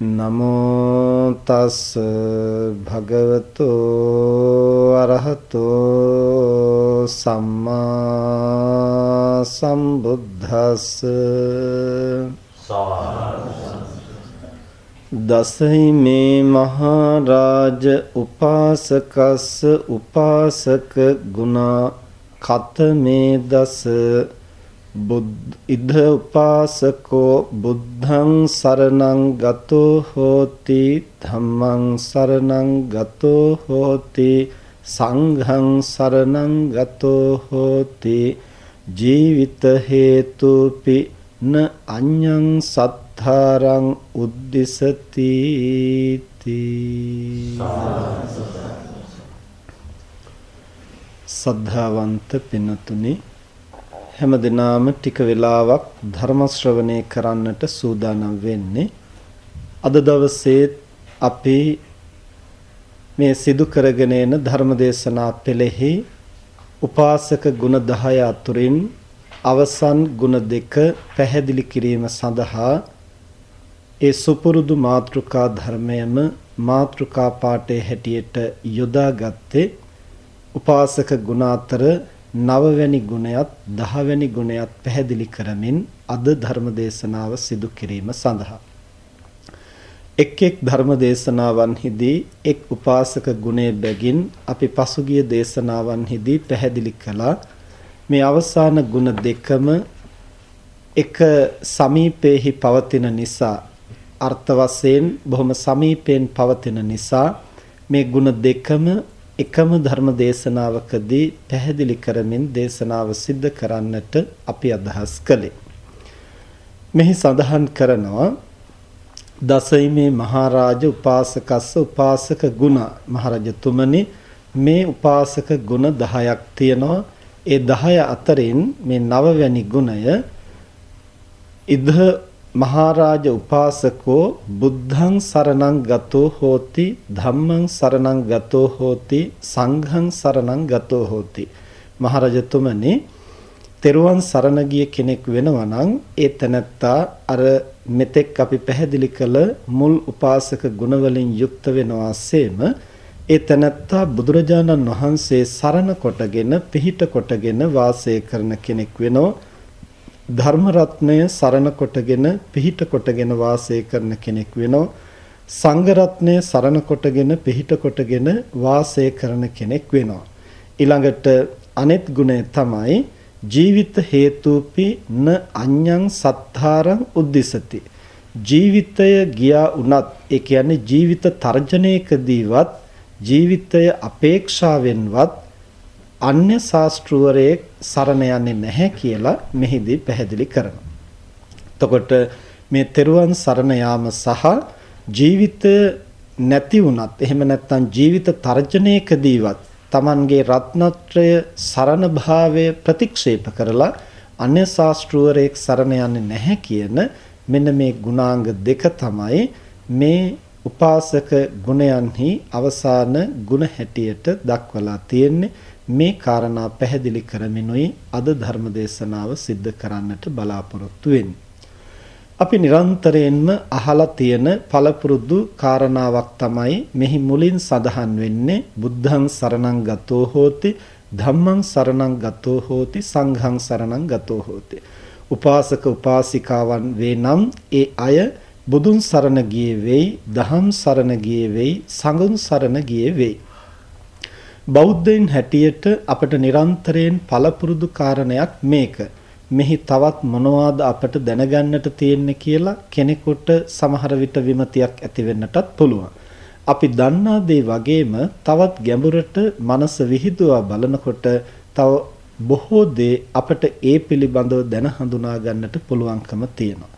නමෝ තස් භගවතු අරහතෝ සම්මා සම්බුද්දස්ස. දසහිමේ මහරජ උපාසකස්ස උපාසක ගුණා. කතමේ දස ඉද උපාසකෝ බුද්ධං සරණං ගතෝ හෝති ධම්මං සරණං ගතෝ හෝති සංඝං සරණං ගතෝ හෝති ජීවිත හේතුපි න අඤ්ඤං සත්තාරං උද්දිසති සද්ධාවන්ත පිනතුනි හැම දිනාම ටික වෙලාවක් ධර්ම ශ්‍රවණය කරන්නට සූදානම් වෙන්නේ. අද දවසේ අපි මේ සිදු කරගෙන එන ධර්මදේශනා පෙළෙහි උපාසක ගුණ 10 අතුරින් අවසන් ගුණ දෙක පැහැදිලි කිරීම සඳහා ඒ සුපුරුදු මාතෘකා ධර්මයම මාතෘකා පාඨයේ හැටියට යොදාගත්තේ උපාසක ගුණ අතර නවවැනි ගුණයත් දහවැනි ගුණයත් පැහැදිලි කරමින් අද ධර්ම දේශනාව සිදු කිරීම සඳහා. එක් එක් ධර්ම දේශනාවන්හිදී එක් උපාසක ගුණයේ බැගින් අපි පසුගිය දේශනාවන්හිදී පැහැදිලි කළා. මේ අවසාන ගුණ දෙකම එක සමීපේහි පවතින නිසා අර්ථ වශයෙන් බොහොම සමීපයෙන් පවතින නිසා මේ ගුණ දෙකම එකම ධර්ම දේශනාවකදී පැහැදිලි කරමින් දේශනාව සිද්ධ කරන්නට අපි අදහස් කළේ. මෙහි සඳහන් කරනවා දසයිමේ මහරජ උපාසකස්ස උපාසක ගුණ මහරජතුමනි මේ උපාසක ගුණ 10ක් තියෙනවා. ඒ 10 අතරින් මේ නවවැනි ගුණය ඉද මහරජ උපාසකෝ බුද්ධං සරණං ගතෝ හෝති ධම්මං සරණං ගතෝ හෝති සංඝං සරණං ගතෝ හෝති. මහරජතුමනි තෙරුවන් සරණ ගිය කෙනෙක් වෙනවා නම් ඒ තැනැත්තා අර මෙතෙක් අපි පැහැදිලි කළ මුල් උපාසක ගුණ වලින් යුක්ත වෙනවාseම ඒ තැනැත්තා බුදුරජාණන් වහන්සේ සරණ කොටගෙන පිහිට කොටගෙන වාසය කරන කෙනෙක් වෙනවා. ධර්ම රත්නය සරණ කොටගෙන පිහිට කොටගෙන වාසය කරන කෙනෙක් වෙනවා. සංඝ රත්නය සරණ කොටගෙන පිහිට කොටගෙන වාසය කරන කෙනෙක් වෙනවා. ඊළඟට අනෙත් ගුණය තමයි ජීවිත හේතුපි න අඤ්ඤං සත්තාරං උද්දිසති. ජීවිතය ගියා උනත් ඒ කියන්නේ ජීවිත තර්ජනයකදීවත් ජීවිතය අපේක්ෂාවෙන්වත් අන්‍ය ශාස්ත්‍රවරයෙක් සරණ යන්නේ නැහැ කියලා මෙහිදී පැහැදිලි කරනවා. එතකොට මේ තෙරුවන් සරණ යාම සහ ජීවිතය නැති වුණත් එහෙම නැත්නම් ජීවිත තර්ජනයකදීවත් Tamanගේ රත්නත්‍රය සරණ භාවය ප්‍රතික්ෂේප කරලා අන්‍ය ශාස්ත්‍රවරයෙක් සරණ යන්නේ නැහැ කියන මෙන්න මේ ගුණාංග දෙක තමයි මේ උපාසක ගුණයන්හි අවසාන ගුණ හැටියට දක්වලා තියෙන්නේ මේ කාරණා පැහැදිලි කරමිනුයි අද ධර්ම දේශනාව සිද්ධ කරන්නට බලාපොරොත්තු වෙන්නේ. අපි නිරන්තරයෙන්ම අහලා තියෙන පළපුරුදු කාරණාවක් තමයි මෙහි මුලින් සඳහන් වෙන්නේ බුද්ධං සරණං ගතෝ හෝති ධම්මං සරණං ගතෝ හෝති සංඝං සරණං ගතෝ හෝති. උපාසක උපාසිකාවන් වේ නම් ඒ අය බුදුන් සරණ ගියේ වෙයි, දහම් සරණ ගියේ වෙයි, සංඝුන් සරණ ගියේ වෙයි. බෞද්ධයින් හැටියට අපට නිරන්තරයෙන් පළපුරුදු කාරණයක් මේක. මෙහි තවත් මොනවාද අපට දැනගන්නට තියෙන්නේ කියලා කෙනෙකුට සමහර විට විමතියක් ඇති වෙන්නටත් පුළුවන්. අපි දන්නා දේ වගේම තවත් ගැඹුරට මනස විහිදුවා බලනකොට තව බොහෝ දේ අපට ඒ පිළිබඳව දැන හඳුනා ගන්නට පුළුවන්කම තියෙනවා.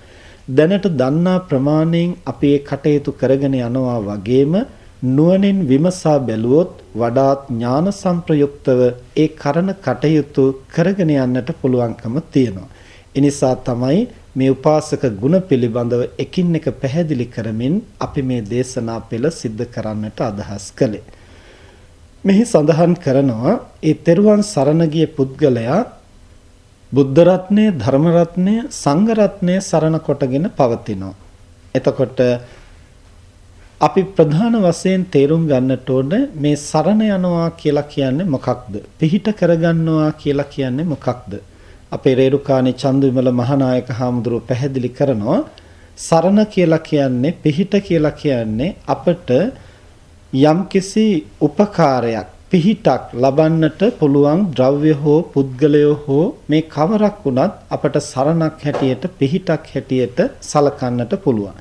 දැනට දන්නා ප්‍රමාණයෙන් අපි ඒ කටයුතු කරගෙන යනවා වගේම නුවණින් විමසා බැලුවොත් වඩාත් ඥාන සංප්‍රයුක්තව ඒ කරන කටයුතු කරගෙන යන්නට පුළුවන්කම තියෙනවා. එනිසා තමයි මේ උපාසක ගුණ පිළිබඳව එකින් එක පැහැදිලි කරමින් අපි මේ දේශනා පෙළ සිද්ධ කරන්නට අදහස් කළේ. මෙහි සඳහන් කරනවා ඒ තෙරුවන් සරණ ගිය පුද්ගලයා බුද්ධ රත්නය, ධර්ම රත්නය, සංඝ රත්නය සරණ කොටගෙන පවතිනවා. එතකොට අපි ප්‍රධාන වශයෙන් තේරුම් ගන්නට ඕන මේ සරණ යනවා කියලා කියන්නේ මොකක්ද? පිහිට කරගන්නවා කියලා කියන්නේ මොකක්ද? අපේ රේරුකාණේ චන්දවිමල මහානායක හාමුදුරුව පැහැදිලි කරනවා සරණ කියලා කියන්නේ පිහිට කියලා කියන්නේ අපට යම්කිසි උපකාරයක් පිහිටක් ලබන්නට පුළුවන් ද්‍රව්‍ය හෝ පුද්ගලය හෝ මේ කවරක් වුණත් අපට සරණක් හැටියට පිහිටක් හැටියට සලකන්නට පුළුවන්.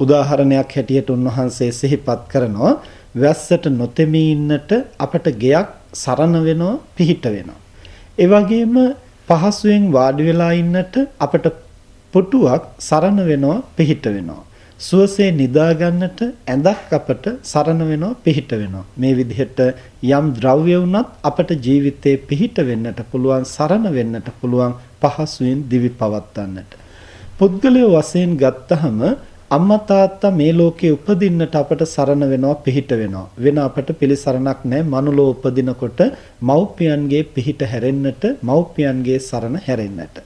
උදාහරණයක් හැටියට උන්වහන්සේ සිහිපත් කරනවා වැස්සට නොතෙමී ඉන්නට අපට ගෙයක් සරණ වෙනවා පිහිට වෙනවා. ඒ වගේම පහසුවෙන් වාඩි වෙලා ඉන්නට අපට පුටුවක් සරණ වෙනවා පිහිට වෙනවා. සුවසේ නිදා ගන්නට ඇඳක් අපට සරණ වෙනවා පිහිට වෙනවා. මේ විදිහට යම් ද්‍රව්‍ය වුණත් අපට ජීවිතේ පිහිට වෙන්නට පුළුවන් සරණ වෙන්නට පුළුවන් පහසුවෙන් දිවි පවත්වන්නට. පුද්ගලය වශයෙන් ගත්තහම අම්මා තාත්තා මේ ලෝකේ උපදින්නට අපට සරණ වෙනවා පිහිට වෙනවා. වෙන අපට පිළිසරණක් නැහැ මනුලෝ උපදිනකොට මව්පියන්ගේ පිහිට හැරෙන්නට මව්පියන්ගේ සරණ හැරෙන්නට.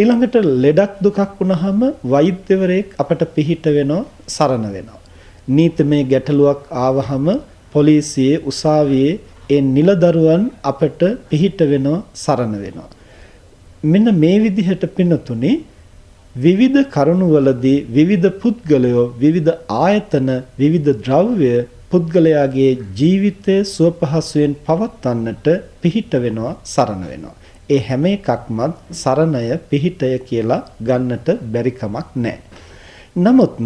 ඊළඟට ලෙඩක් දුකක් වුණාම වෛද්‍යවරයෙක් අපට පිහිට වෙනවා සරණ වෙනවා. නීතිමය ගැටලුවක් ආවහම පොලිසියේ උසාවියේ ඒ නිලදරුවන් අපට පිහිට වෙනවා සරණ වෙනවා. මෙන්න මේ විදිහට පින්නතුනේ විවිධ කරුණවලදී විවිධ පුද්ගලයෝ විවිධ ආයතන විවිධ ද්‍රව්‍ය පුද්ගලයාගේ ජීවිතය සුවපහසුවෙන් පවත්වන්නට පිහිට වෙනවා සරණ වෙනවා. ඒ හැම එකක්මත් සරණය පිහිටය කියලා ගන්නට බැරි කමක් නැහැ. නමුත්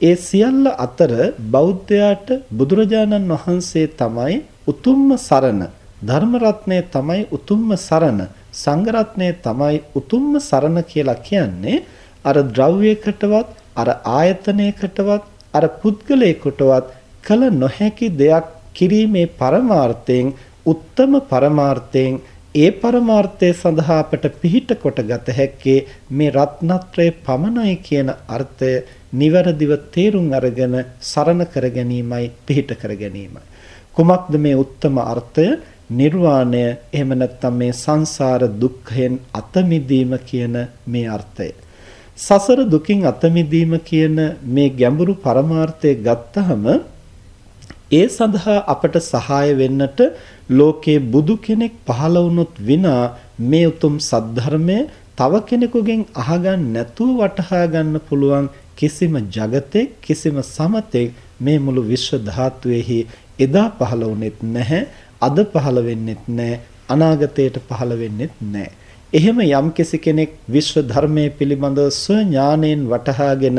ඒ සියල්ල අතර බෞද්ධයාට බුදුරජාණන් වහන්සේ තමයි උතුම්ම සරණ ධර්ම රත්නය තමයි උතුම්ම සරණ සංඝ රත්නය තමයි උතුම්ම සරණ කියලා කියන්නේ අර ද්‍රව්‍යයකටවත් අර ආයතනයකටවත් අර පුද්ගලයෙකුටවත් කල නොහැකි දෙයක් කිරීමේ පරමාර්ථයෙන් උත්තම පරමාර්ථයෙන් ඒ පරමාර්ථය සඳහා අපට පිහිට කොටගත හැක්කේ මේ රත්නත්‍රය පමණයි කියන අර්ථය නිවැරදිව තේරුම් අරගෙන සරණ කර ගැනීමයි පිහිට කර ගැනීමයි. කුමක්ද මේ උත්තම අර්ථය? නිර්වාණය එහෙම නැත්නම් මේ සංසාර දුක්ඛයෙන් අත මිදීම කියන මේ අර්ථය. සසර දුකින් අත මිදීම කියන මේ ගැඹුරු පරමාර්ථය ගත්තහම ඒ සඳහා අපට සහාය වෙන්නට ලෝකේ බුදු කෙනෙක් පහළ වුණොත් විනා මේ උතුම් සද්ධර්මය තව කෙනෙකුගෙන් අහගන්න නැතුව වටහා ගන්න පුළුවන් කිසිම జగතෙක් කිසිම සමතෙක් මේ මුළු විශ්ව ධාතුවේහි එදා පහළ වුණෙත් නැහැ අද පහළ වෙන්නෙත් නැහැ අනාගතයට පහළ වෙන්නෙත් නැහැ. එහෙම යම්කිසි කෙනෙක් විශ්ව ධර්මයේ පිළිබඳව ස්වඥාණයෙන් වටහාගෙන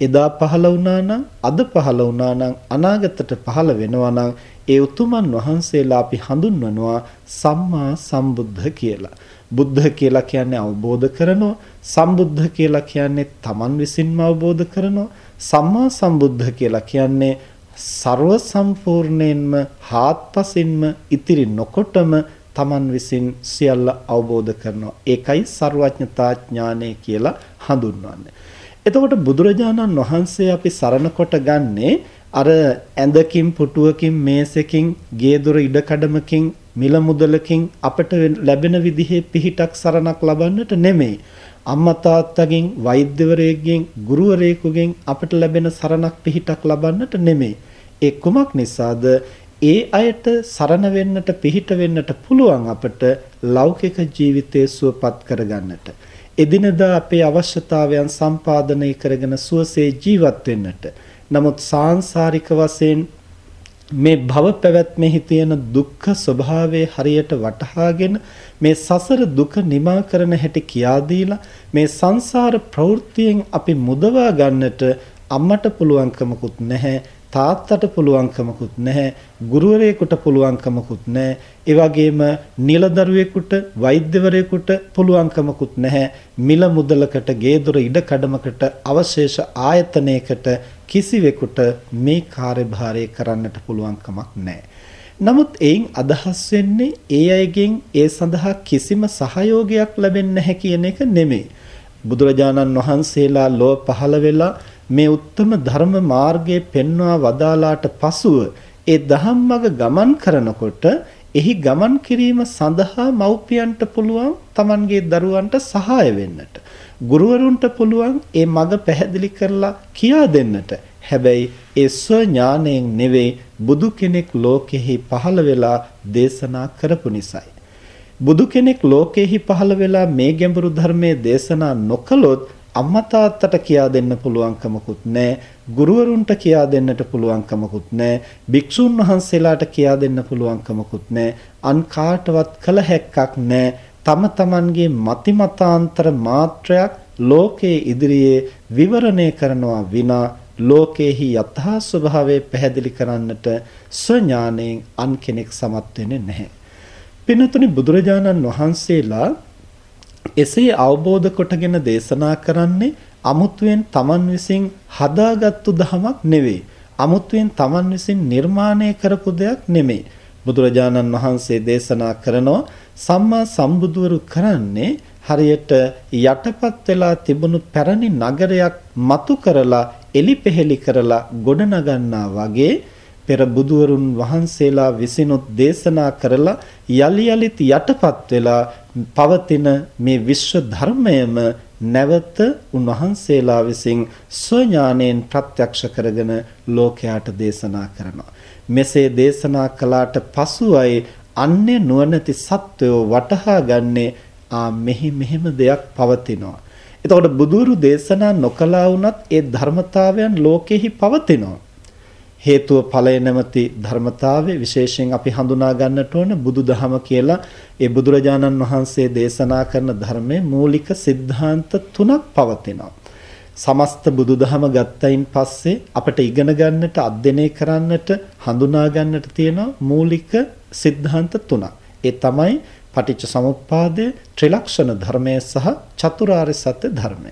එදා පහළ වුණා නම් අද පහළ වුණා නම් අනාගතයට පහළ වෙනවා නම් ඒ උතුමන් වහන්සේලා අපි හඳුන්වනවා සම්මා සම්බුද්ධ කියලා. බුද්ධ කියලා කියන්නේ අවබෝධ කරනවා. සම්බුද්ධ කියලා කියන්නේ තමන් විසින්ම අවබෝධ කරනවා. සම්මා සම්බුද්ධ කියලා කියන්නේ ਸਰව සම්පූර්ණයෙන්ම හාත්පසින්ම ඉතිරි නොකොටම තමන් විසින් සියල්ල අවබෝධ කරනවා. ඒකයි ਸਰවඥතා ඥානය කියලා හඳුන්වන්නේ. එතකොට බුදුරජාණන් වහන්සේ අපි සරණ කොට ගන්නේ අර ඇඳකින් පුටුවකින් මේසෙකින් ගේදොර ඉඩකඩමකින් මිල මුදලකින් අපට ලැබෙන විදිහේ පිහිටක් සරණක් ලබන්නට නෙමෙයි. අම්මා තාත්තගෙන් වෛද්‍යවරයෙක්ගෙන් ගුරුවරයෙකුගෙන් අපට ලැබෙන සරණක් පිහිටක් ලබන්නට නෙමෙයි. ඒ කුමක් නිසාද ඒ අයට සරණ වෙන්නට පිහිට වෙන්නට පුළුවන් අපට ලෞකික ජීවිතයේ සුවපත් කරගන්නට. එදිනදා අපේ අවශ්‍යතාවයන් සම්පාදනය කරගෙන සුවසේ ජීවත් වෙන්නට. නමුත් සාංශාරික වශයෙන් මේ භව පැවැත්මෙහි තියෙන දුක්ඛ ස්වභාවය හරියට වටහාගෙන මේ සසර දුක නිමා කරන හැටි කියා දීලා මේ සංසාර ප්‍රවෘත්තියෙන් අපි මුදවා ගන්නට අම්මට පුළුවන්කමකුත් නැහැ තාත්තට පුළුවන්කමකුත් නැහැ ගුරුවරයෙකුට පුළුවන්කමකුත් නැහැ. ඒ වගේම නිලදරුවෙකුට වෛද්‍යවරයෙකුට පුළුවන්කමකුත් නැහැ. මිල මුදලකට ගේදොර ඉඩ කඩමකට අවශේෂ ආයතනයකට කිසිවෙකුට මේ කාර්යභාරය කරන්නට පුළුවන්කමක් නැහැ. නමුත් එයින් අදහස් වෙන්නේ ඒ අයගෙන් ඒ සඳහා කිසිම සහයෝගයක් ලැබෙන්නේ නැහැ කියන එක නෙමෙයි. බුදුරජාණන් වහන්සේලා ලෝ පහළ වෙලා මේ උත්තම ධර්ම මාර්ගයේ පෙන්වා වදාලාට පසුව ඒ ධම්මග ගමන් කරනකොට එහි ගමන් කිරීම සඳහා මව්පියන්ට පුළුවන් Tamanගේ දරුවන්ට සහාය වෙන්නට. ගුරුවරුන්ට පුළුවන් ඒ මඟ පැහැදිලි කරලා කියා දෙන්නට. හැබැයි ඒ ස්ව ඥාණයෙන් නෙවෙයි බුදු කෙනෙක් ලෝකෙහි පහළ වෙලා දේශනා කරපු නිසායි. බුදු කෙනෙක් ලෝකෙහි පහළ වෙලා මේ ගැඹුරු ධර්මයේ දේශනා නොකළොත් අම්මා තාත්තට කියා දෙන්න පුළුවන්කමකුත් නැහැ. ගුරුවරුන්ට කියා දෙන්නට පුළුවන්කමකුත් නැහැ. භික්ෂුන් වහන්සේලාට කියා දෙන්න පුළුවන්කමකුත් නැහැ. අන් කාටවත් කළ හැක්කක් නැහැ. තම තමන්ගේ මතිමතාන්තර මාත්‍රයක් ලෝකයේ ඉදිරියේ විවරණය කරනවා විනා ලෝකේහි යථා ස්වභාවය පැහැදිලි කරන්නට ස්වඥාණයෙන් අන් කෙනෙක් සමත් වෙන්නේ නැහැ. පින්තුනි බුදුරජාණන් වහන්සේලා එසේ අවබෝධ කොටගෙන දේශනා කරන්නේ අමුතුවෙන් Taman විසින් හදාගත්තු දහමක් නෙවෙයි. අමුතුවෙන් Taman විසින් නිර්මාණය කරපු දෙයක් නෙමෙයි. බුදුරජාණන් වහන්සේ දේශනා කරනවා සම්මා සම්බුදුවරු කරන්නේ හරියට යටපත් වෙලා තිබුණු පැරණි නගරයක් මතු කරලා එලිපෙහෙලි කරලා ගොඩනගන්නා වගේ පෙර බුදුවරුන් වහන්සේලා විසිනුත් දේශනා කරලා යලි යලිත් යටපත් වෙලා පවතින මේ විශ්ව ධර්මයම නැවත උන්වහන්සේලා විසින් ස්වඥාණයෙන් ප්‍රත්‍යක්ෂ කරගෙන ලෝකයාට දේශනා කරනවා. මෙසේ දේශනා කළාට පසුවයි අන්‍ය නුවණැති සත්වයෝ වටහා ගන්නේ ආ මෙහි මෙහෙම දෙයක් පවතිනවා. එතකොට බුදුරු දේශනා නොකලා වුණත් ඒ ධර්මතාවයන් ලෝකෙහි පවතිනවා. හේතුව ඵලය නැමැති ධර්මතාවය විශේෂයෙන් අපි හඳුනා ගන්නට ඕන බුදුදහම කියලා ඒ බුදුරජාණන් වහන්සේ දේශනා කරන ධර්මයේ මූලික સિદ્ધාන්ත තුනක් පවතිනවා. සමස්ත බුදුදහම ගත්තයින් පස්සේ අපිට ඉගෙන ගන්නට අධ්‍යයනය කරන්නට හඳුනා ගන්නට තියෙන මූලික સિદ્ધාන්ත තුනක්. ඒ තමයි පටිච්ච සමුප්පාදය, ත්‍රිලක්ෂණ ධර්මය සහ චතුරාර්ය සත්‍ය ධර්මය.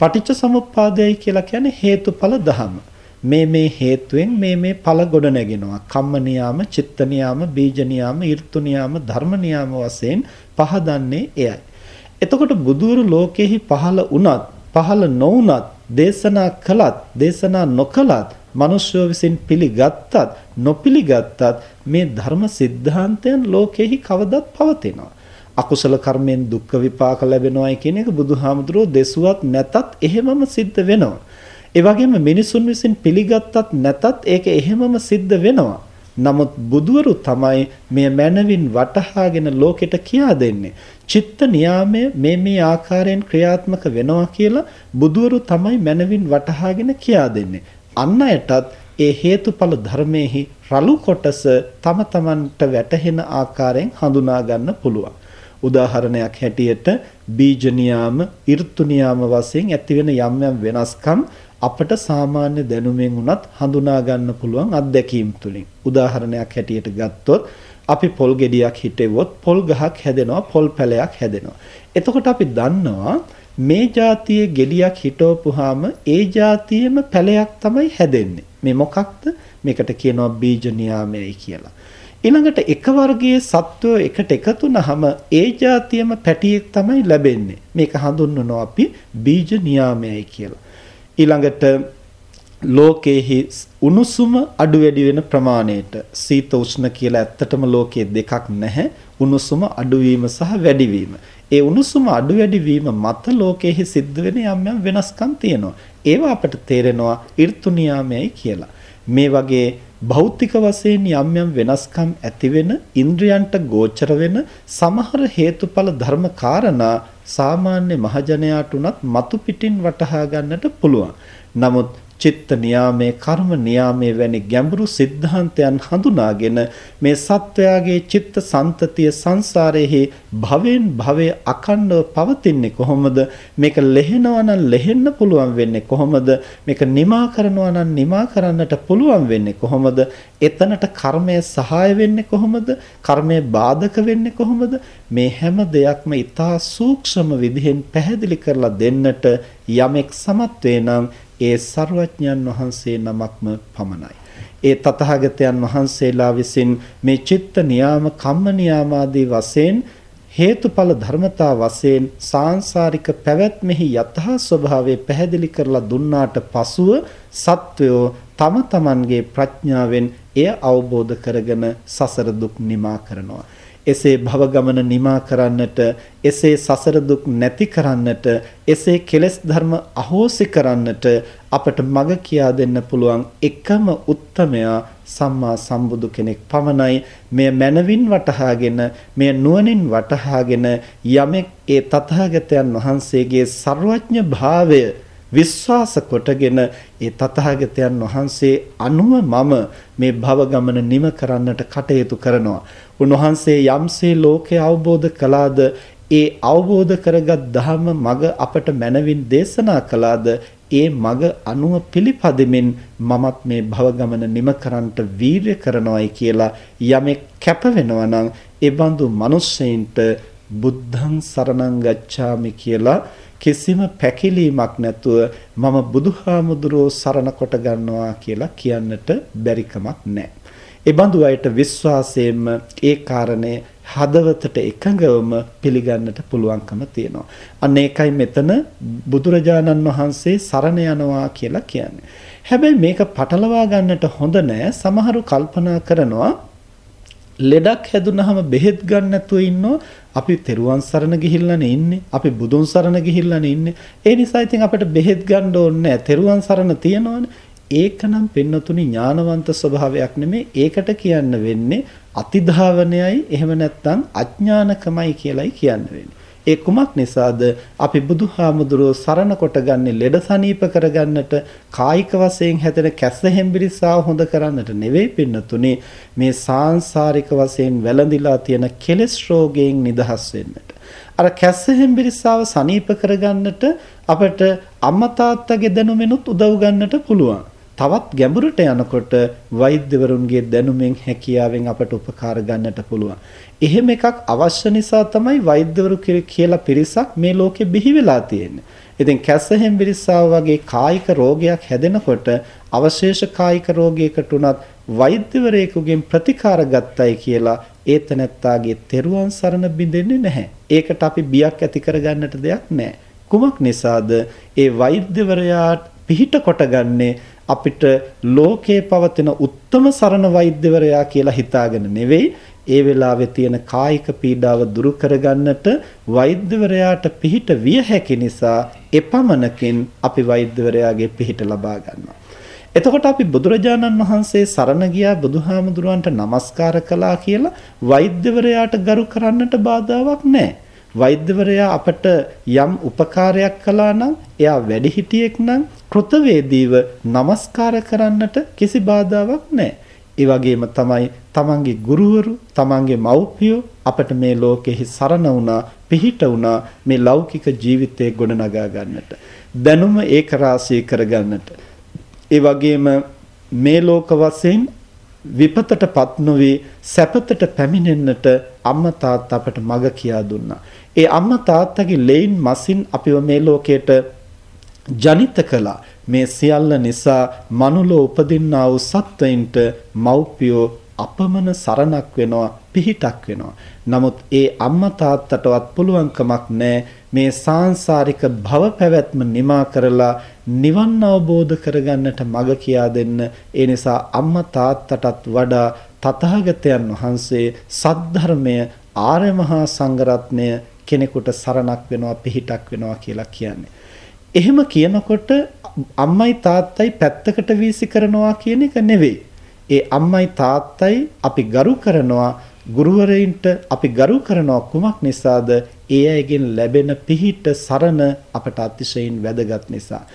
පටිච්ච සමුප්පාදයයි කියලා කියන්නේ හේතුඵල ධර්මයි. මේ මේ හේතුවෙන් මේ මේ ඵල ගොඩ නැගෙනවා. කම්ම නියාම, චිත්ත නියාම, බීජ නියාම, ඍතු නියාම, ධර්ම නියාම වශයෙන් පහදන්නේ එයයි. එතකොට බුදුරු ලෝකෙහි පහළ වුණත්, පහළ නොවුණත්, දේශනා කළත්, දේශනා නොකළත්, මිනිස්සු විසින් පිළිගත්තත්, නොපිළිගත්තත් මේ ධර්ම સિદ્ધාන්තයන් ලෝකෙහි කවදත් පවතිනවා. අකුසල කර්මෙන් දුක්ඛ විපාක ලැබෙනවායි කියන එක බුදුහාමුදුරුවෝ දෙසුවත් නැතත් එහෙමම සිද්ධ වෙනවා. ඒ වගේම මිනිසුන් විසින් පිළිගත්තත් නැතත් ඒක එහෙමම සිද්ධ වෙනවා. නමුත් බුදවරු තමයි මේ මනවින් වටහාගෙන ලෝකෙට කියා දෙන්නේ. චිත්ත නියාමය මේ මේ ආකාරයෙන් ක්‍රියාත්මක වෙනවා කියලා බුදවරු තමයි මනවින් වටහාගෙන කියා දෙන්නේ. අන් අයටත් ඒ හේතුඵල ධර්මයේහි රළු කොටස තම තමන්ට වැටහෙන ආකාරයෙන් හඳුනා ගන්න පුළුවන්. උදාහරණයක් හැටියට බීජ නියාම, ඍතු නියාම වශයෙන් ඇතිවෙන යම් යම් වෙනස්කම් අපට සාමාන්‍ය දැනුමෙන් උනත් හඳුනා ගන්න පුළුවන් අත්දැකීම් තුලින් උදාහරණයක් හැටියට ගත්තොත් අපි පොල් ගෙඩියක් හිටෙවොත් පොල් ගහක් හැදෙනවා පොල් පැලයක් හැදෙනවා එතකොට අපි දන්නවා මේ જાතියේ ගෙඩියක් හිටවපුවාම ඒ જાතියෙම පැලයක් තමයි හැදෙන්නේ. මේ මොකක්ද? මේකට කියනවා බීජ නියාමයයි කියලා. ඊළඟට එක වර්ගයේ සත්වෝ එකට එකතුනහම ඒ જાතියෙම පැටියෙක් තමයි ලැබෙන්නේ. මේක හඳුන්වනවා අපි බීජ නියාමයයි කියලා. ඊළඟට ලෝකයේහි උණුසුම අඩු වැඩි වෙන ප්‍රමාණයට සීත උෂ්ණ කියලා ඇත්තටම ලෝකයේ දෙකක් නැහැ උණුසුම අඩුවීම සහ වැඩිවීම. ඒ උණුසුම අඩු වැඩි වීම මත ලෝකයේ සිද්ධ වෙන යම් යම් වෙනස්කම් තියෙනවා. ඒවා අපට තේරෙනවා ඍතු නියාමයයි කියලා. මේ වගේ භෞතික වශයෙන් යම් යම් වෙනස්කම් ඇති වෙන ඉන්ද්‍රයන්ට ගෝචර වෙන සමහර හේතුඵල ධර්ම කාරණා සාමාන්‍ය මහජනයාට උනත් මතු පිටින් වටහා ගන්නට පුළුවන්. නමුත් චිත්ත නියාමයේ කර්ම නියාමයේ වැනි ගැඹුරු සිද්ධාන්තයන් හඳුනාගෙන මේ සත්වයාගේ චිත්ත සන්තතිය සංසාරයේ භවෙන් භවය අකණ්ඩව පවතින්නේ කොහොමද? මේක ලෙහෙනවා නම් ලෙහෙන්න පුළුවන් වෙන්නේ කොහොමද? මේක නිමා කරනවා නම් නිමා කරන්නට පුළුවන් වෙන්නේ කොහොමද? එතනට කර්මය සහාය වෙන්නේ කොහොමද? කර්මය බාධක වෙන්නේ කොහොමද? මේ හැම දෙයක්ම ඊටා සූක්ෂම විදිහෙන් පැහැදිලි කරලා දෙන්නට යමෙක් සමත් වේ නම් ඒ ਸਰවඥයන් වහන්සේ නමක්ම පමණයි. ඒ තථාගතයන් වහන්සේලා විසින් මේ චිත්ත නියාම කම්ම නියාම ආදී වශයෙන් හේතුඵල ධර්මතා වශයෙන් සාංශාරික පැවැත්මෙහි යථා ස්වභාවය පැහැදිලි කරලා දුන්නාට පසුව සත්වයෝ තම තමන්ගේ ප්‍රඥාවෙන් එය අවබෝධ කරගෙන සසර දුක් නිමා කරනවා. එසේ භව ගමන නිමා කරන්නට එසේ සසර දුක් නැති කරන්නට එසේ කෙලෙස් ධර්ම අහෝසි කරන්නට අපට මඟ කියා දෙන්න පුළුවන් එකම උත්තමයා සම්මා සම්බුදු කෙනෙක් පමණයි. මෙය මනවින් වටහාගෙන මෙය නුවණින් වටහාගෙන යමෙක් ඒ තථාගතයන් වහන්සේගේ ਸਰවඥ භාවය විශ්වාස කොටගෙන ඒ තථාගතයන් වහන්සේ අනුව මම මේ භව ගමන නිම කරන්නට කටයුතු කරනවා. උන්වහන්සේ යම්සේ ලෝකය අවබෝධ කළාද ඒ අවබෝධ කරගත් ධර්ම මග අපට මනවින් දේශනා කළාද ඒ මග අනුව පිළිපදෙමින් මමත් මේ භව ගමන නිම කරන්නට වීරය කරනවායි කියලා යමෙක් කැප වෙනවා නම් ඒ බඳු මිනිස්සෙයින්ට බුද්ධං සරණං ගච්ඡාමි කියලා කිසිම පැකිලීමක් නැතුව මම බුදුහාමුදුරෝ සරණ කොට ගන්නවා කියලා කියන්නට බැරි කමක් නැහැ. ඒ බඳු අයට විශ්වාසයෙන්ම ඒ කාරණේ හදවතට එකඟවම පිළිගන්නට පුළුවන්කම තියෙනවා. අන්න ඒකයි මෙතන බුදුරජාණන් වහන්සේ සරණ යනවා කියලා කියන්නේ. හැබැයි මේක පටලවා ගන්නට හොඳ නෑ. සමහරු කල්පනා කරනවා ලෙඩක් හැදුනහම බෙහෙත් ගන්න නැතුව ඉන්නෝ අපි තෙරුවන් සරණ ගිහිල්ලානේ ඉන්නේ අපි බුදුන් සරණ ගිහිල්ලානේ ඉන්නේ. ඒ නිසා ඉතින් අපිට බෙහෙත් ගන්න ඕනේ නැහැ. තෙරුවන් සරණ තියනවනේ. ඒකනම් පින්නතුනි ඥානවන්ත ස්වභාවයක් නෙමෙයි. ඒකට කියන්න වෙන්නේ අතිධාවනයයි එහෙම නැත්නම් අඥානකමයි කියලයි කියන්න වෙන්නේ. ඒ කුමක් නිසාද? අපි බුදුහාමුදුරුව සරණ කොටගන්නේ ලෙඩ සනීප කරගන්නට කායික වශයෙන් හැදෙන කැස්ස හැම්බිරිස්සාව හොඳ කරන්නට නෙවෙයි පින්නතුනේ. මේ සාංශාරික වශයෙන් වැළඳිලා තියෙන කෙලෙස් රෝගයෙන් නිදහස් වෙන්නට. අර කැස්ස හැම්බිරිස්සාව සනීප කරගන්නට අපට අම්මා තාත්තගේ දැනුමෙනුත් උදව් ගන්නට පුළුවන්. තවත් ගැඹුරට යනකොට වෛද්‍යවරුන්ගේ දැනුමෙන් හැකියාවෙන් අපට උපකාර ගන්නට පුළුවන්. එහෙම එකක් අවශ්‍ය නිසා තමයි වෛද්‍යවරු කියලා පිරිසක් මේ ලෝකෙ බිහි වෙලා තියෙන්නේ. ඉතින් කැස්සහෙන් බිරිස්සාව වගේ කායික රෝගයක් හැදෙනකොට අවශේෂ කායික රෝගයකට උනත් වෛද්‍යවරයෙකුගෙන් ප්‍රතිකාර ගත්තයි කියලා ඒ තැනැත්තාගේ තෙරුවන් සරණ බිඳෙන්නේ නැහැ. ඒකට අපි බියක් ඇති කරගන්නට දෙයක් නැහැ. කුමක් නිසාද? ඒ වෛද්‍යවරයාට පිහිට කොටගන්නේ අපිට ලෝකේ පවතින උත්තම සරණ වෛද්‍යවරයා කියලා හිතාගෙන නෙවෙයි ඒ වෙලාවේ තියෙන කායික පීඩාව දුරු කරගන්නට වෛද්‍යවරයාට පිහිට විය හැකි නිසා එපමණකින් අපි වෛද්‍යවරයාගේ පිහිට ලබා ගන්නවා. එතකොට අපි බුදුරජාණන් වහන්සේ සරණ ගියා බුදුහාමුදුරන්ට নমස්කාර කළා කියලා වෛද්‍යවරයාට ගරු කරන්නට බාධාවක් නැහැ. වෛද්‍යවරයා අපට යම් උපකාරයක් කළා නම් එයා වැඩිහිටියෙක් නම් කෘතවේදීව নমස්කාර කරන්නට කිසි බාධාවක් නැහැ. ඒ වගේම තමයි තමන්ගේ ගුරුවරු, තමන්ගේ මව්පියෝ අපට මේ ලෝකෙහි සරණ වුණා, පිහිට වුණා මේ ලෞකික ජීවිතේ ගොඩනගා ගන්නට. දැනුම ඒක රාශී කරගන්නට. ඒ වගේම මේ ලෝක වශයෙන් විපතටපත් නොවේ සැපතට පැමිණෙන්නට අම්මා තාත්තා අපට මඟ කියා දුන්නා. ඒ අම්මා තාත්තගේ ලේන් මසින් අපිව මේ ලෝකයට ජනිත කළා. මේ සියල්ල නිසා මනුලෝ උපදින්නා වූ සත්වයින්ට මව්පියෝ අපමණ සරණක් වෙනවා පිහිටක් වෙනවා. නමුත් ඒ අම්මා තාත්තටවත් පුළුවන්කමක් නැහැ මේ සාංශාරික භව පැවැත්ම නිමා කරලා නිවන් අවබෝධ කරගන්නට මඟ කියා දෙන්න. ඒ නිසා අම්මා තාත්තටත් වඩා තථාගතයන් වහන්සේ සද්ධර්මය ආර්ය මහා සංඝරත්නය කෙනෙකුට සරණක් වෙනවා පිහිටක් වෙනවා කියලා කියන්නේ. එහෙම කියනකොට අම්මයි තාත්තයි පැත්තකට වීසි කරනවා කියන එක නෙවෙයි. ඒ අම්මයි තාත්තයි අපි ගරු කරනවා ගුරුවරයින්ට අපි ගරු කරනවා කුමක් නිසාද? ඒ අයගෙන් ලැබෙන පිහිට සරණ අපට අතිශයින් වැදගත් නිසා.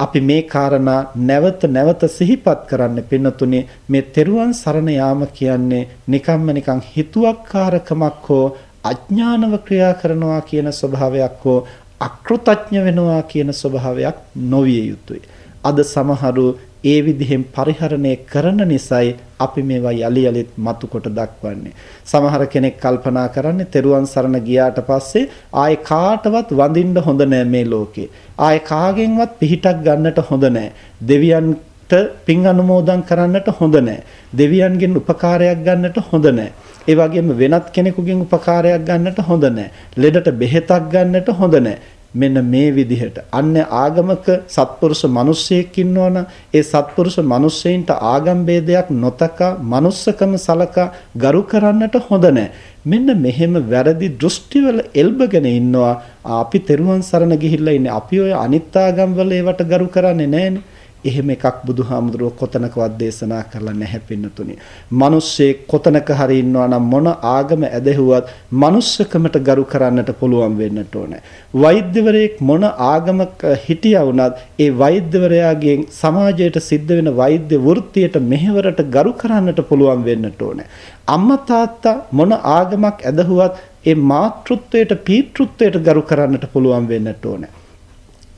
අපි මේ කාරණා නැවත නැවත සිහිපත් කරන්න පින්නතුනේ මේ තෙරුවන් සරණ යාම කියන්නේ නිකම්ම නිකං හිතුවක්කාරකමක් හෝ අඥානව ක්‍රියා කරනවා කියන ස්වභාවයක් හෝ අකෘතඥ වෙනවා කියන ස්වභාවයක් නොවිය යුතුයි. අද සමහරු ඒ විදිහෙන් පරිහරණය කරන නිසායි අපි මේවා යලි යලිත් මතු කොට දක්වන්නේ. සමහර කෙනෙක් කල්පනා කරන්නේ තෙරුවන් සරණ ගියාට පස්සේ ආයේ කාටවත් වඳින්න හොඳ නෑ මේ ලෝකේ. ආයේ කාගෙන්වත් පිහිටක් ගන්නට හොඳ නෑ. දෙවියන්ට පින් අනුමෝදන් කරන්නට හොඳ නෑ. දෙවියන්ගෙන් උපකාරයක් ගන්නට හොඳ නෑ. ඒ වගේම වෙනත් කෙනෙකුගෙන් උපකාරයක් ගන්නට හොඳ නැහැ. ලෙඩට බෙහෙතක් ගන්නට හොඳ නැහැ. මෙන්න මේ විදිහට. අන්‍ය ආගමක සත්පුරුෂ මිනිස්සෙක් ඉන්නවනම් ඒ සත්පුරුෂ මිනිස්සෙයින්ට ආගම් ભેදයක් නොතකා manussකම සලකා ගරු කරන්නට හොඳ මෙන්න මෙහෙම වැරදි දෘෂ්ටිවල එල්බගෙන ඉන්නවා. අපි තෙරුවන් සරණ ගිහිල්ලා ඉන්නේ. අපි ඔය අනිත් ආගම් වල ඒවට ගරු කරන්නේ නැහනේ එහෙම එකක් බුදුහාමුදුරුව කොතනකවත් දේශනා කරලා නැහැ පින්නතුනි. මිනිස්සෙක් කොතනක හරි ඉන්නවා නම් මොන ආගම ඇදහුවත් මනුස්සකමට ගරු කරන්නට පුළුවන් වෙන්නට ඕනේ. වෛද්‍යවරයෙක් මොන ආගමක හිටියා වුණත් ඒ වෛද්‍යවරයාගෙන් සමාජයට සිද්ධ වෙන වෛද්‍ය වෘත්තියට මෙහෙවරට ගරු කරන්නට පුළුවන් වෙන්නට ඕනේ. අම්මා තාත්තා මොන ආගමක් ඇදහුවත් ඒ මාතෘත්වයට පීතෘත්වයට ගරු කරන්නට පුළුවන් වෙන්නට ඕනේ.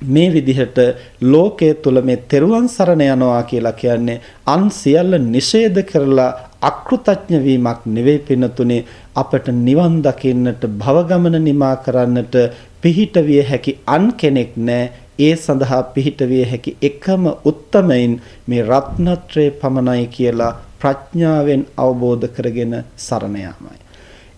මේ විදිහට ලෝකයේ තුල මේ තෙරුවන් සරණ යනවා කියලා කියන්නේ අන් සියල්ල නිෂේධ කරලා අකෘතඥ වීමක් නෙවෙයි පිනතුනේ අපට නිවන් දකින්නට භවගමන නිමා කරන්නට පිහිට විය හැකි අන් කෙනෙක් නැහැ ඒ සඳහා පිහිට විය හැකි එකම උත්තමයින් මේ රත්නත්‍රය පමණයි කියලා ප්‍රඥාවෙන් අවබෝධ කරගෙන සරණ යාමයි.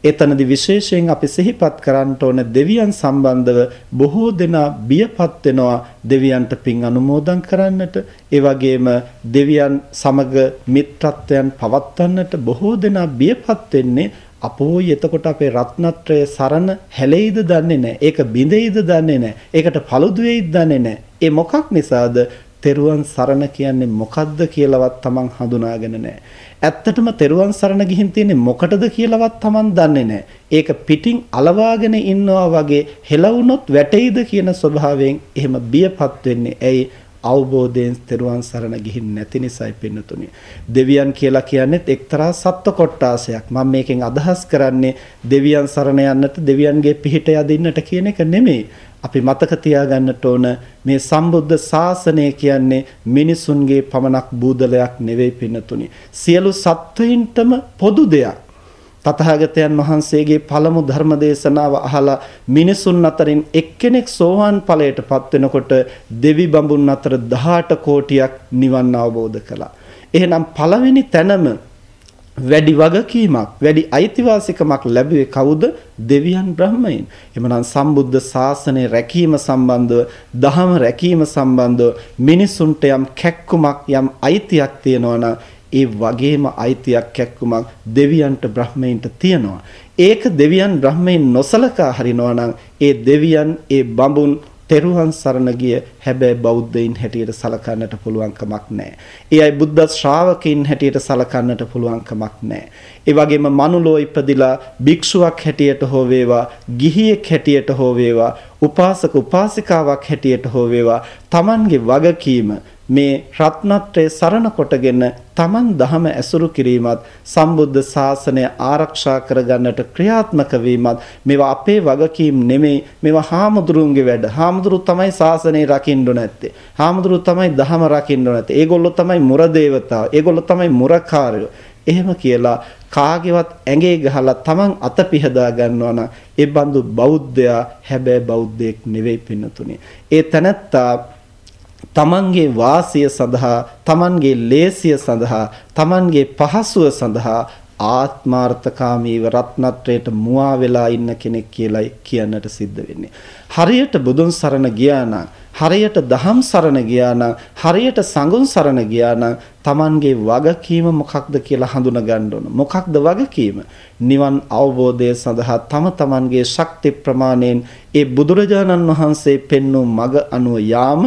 එතනදි විශේෂයෙන් අපි සිහිපත් කරන්න ඕන දෙවියන් සම්බන්ධව බොහෝ දෙනා බියපත් වෙනවා දෙවියන්ට පින් අනුමෝදන් කරන්නට ඒ වගේම දෙවියන් සමග මිත්‍රත්වයන් පවත්වන්නට බොහෝ දෙනා බියපත් වෙන්නේ අපෝයි එතකොට අපේ රත්නත්‍රය සරණ හැලෙයිද දන්නේ නැහැ. ඒක බිඳෙයිද දන්නේ නැහැ. ඒකට paludu වෙයිද දන්නේ නැහැ. ඒ මොකක් නිසාද? තෙරුවන් සරණ කියන්නේ මොකද්ද කියලාවත් Taman හඳුනාගෙන නැහැ. ඇත්තටම තෙරුවන් සරණ ගිහින් තියෙන්නේ මොකටද කියලාවත් Taman දන්නේ නැහැ. ඒක පිටින් අලවාගෙන ඉන්නවා වගේ හෙලවුනොත් වැටෙයිද කියන ස්වභාවයෙන් එහෙම බියපත් වෙන්නේ. ඇයි? අවබෝධයෙන් තෙරුවන් සරණ ගිහින් නැති නිසායි පින්නතුනි. දෙවියන් කියලා කියන්නේත් එක්තරා සත්ව කොට්ටාසයක්. මම මේකෙන් අදහස් කරන්නේ දෙවියන් සරණ යන්නට දෙවියන්ගේ පිහිට යදින්නට කියන එක නෙමෙයි. අපි මතක තියාගන්නට ඕන මේ සම්බුද්ධ ශාසනය කියන්නේ මිනිසුන්ගේ පමණක් බූදලයක් නෙවෙයි පින්නතුනි. සියලු සත්වයින්ටම පොදු දෙයක්. තථාගතයන් වහන්සේගේ පළමු ධර්ම දේශනාව අහලා මිනිසුන් අතරින් එක්කෙනෙක් සෝවාන් ඵලයටපත් වෙනකොට දෙවි බඹුන් අතර 18 කෝටියක් නිවන් අවබෝධ කළා. එහෙනම් පළවෙනි තැනම වැඩි වගකීමක් වැඩි අයිතිවාසිකමක් ලැබුවේ කවුද? දෙවියන් බ්‍රහ්මයන්. එමනම් සම්බුද්ධ ශාසනය රැකීම සම්බන්ධව දහම රැකීම සම්බන්ධව මිනිසුන්ට යම් කැක්කුමක් යම් අයිතියක් තියෙනවා ඒ වගේම අයිතියක් කැක්කුමක් දෙවියන්ට බ්‍රහ්මයන්ට තියෙනවා. ඒක දෙවියන් බ්‍රහ්මයන් නොසලකා හරිනවා නම් ඒ දෙවියන් ඒ බඹුන් තෙරුවන් සරණ ගිය හැබැයි බෞද්ධයින් හැටියට සලකන්නට පුළුවන් කමක් නැහැ. ඒ අය බුද්ධ ශ්‍රාවකයින් හැටියට සලකන්නට පුළුවන් කමක් නැහැ. ඒ වගේම මනුලෝ ඉපදිලා භික්ෂුවක් හැටියට හෝ වේවා, ගිහියෙක් හැටියට හෝ වේවා, උපාසක උපාසිකාවක් හැටියට හෝ වේවා, Tamanගේ වගකීම මේ රත්නත්‍රය සරණ කොටගෙන තමන් දහම ඇසුරු කිරීමත් සම්බුද්ධ ශාසනය ආරක්ෂා කරගන්නට ක්‍රියාත්මක වීමත් මේවා අපේ වගකීම් නෙමෙයි මේවා හාමුදුරුවන්ගේ වැඩ. හාමුදුරු තමයි ශාසනය රකින්න නැත්තේ. හාමුදුරු තමයි දහම රකින්න නැත්තේ. ඒගොල්ලෝ තමයි මුර දේවතාව. ඒගොල්ලෝ තමයි මුරකාරයෝ. එහෙම කියලා කාගේවත් ඇඟේ ගහලා තමන් අත පිහදා ගන්නවා නම් ඒ බඳු බෞද්ධයා හැබැයි බෞද්ධයෙක් නෙවෙයි පින්නතුනේ. ඒ තනත්තා තමන්ගේ වාසිය සඳහා තමන්ගේ ලේසිය සඳහා තමන්ගේ පහසුව සඳහා ආත්මාර්ථකාමීව රත්නත්‍රයට මුවා වෙලා ඉන්න කෙනෙක් කියලායි කියන්නට සිද්ධ වෙන්නේ. හරියට බුදුන් සරණ ගියා නම් හරියට දහම් සරණ ගියා නම් හරියට සංඝුන් සරණ ගියා නම් Tamanගේ වගකීම මොකක්ද කියලා හඳුනා ගන්න ඕන. මොකක්ද වගකීම? නිවන් අවබෝධය සඳහා තම Tamanගේ ශක්ති ප්‍රමාණයෙන් ඒ බුදුරජාණන් වහන්සේ පෙන්වූ මඟ අනුව යාම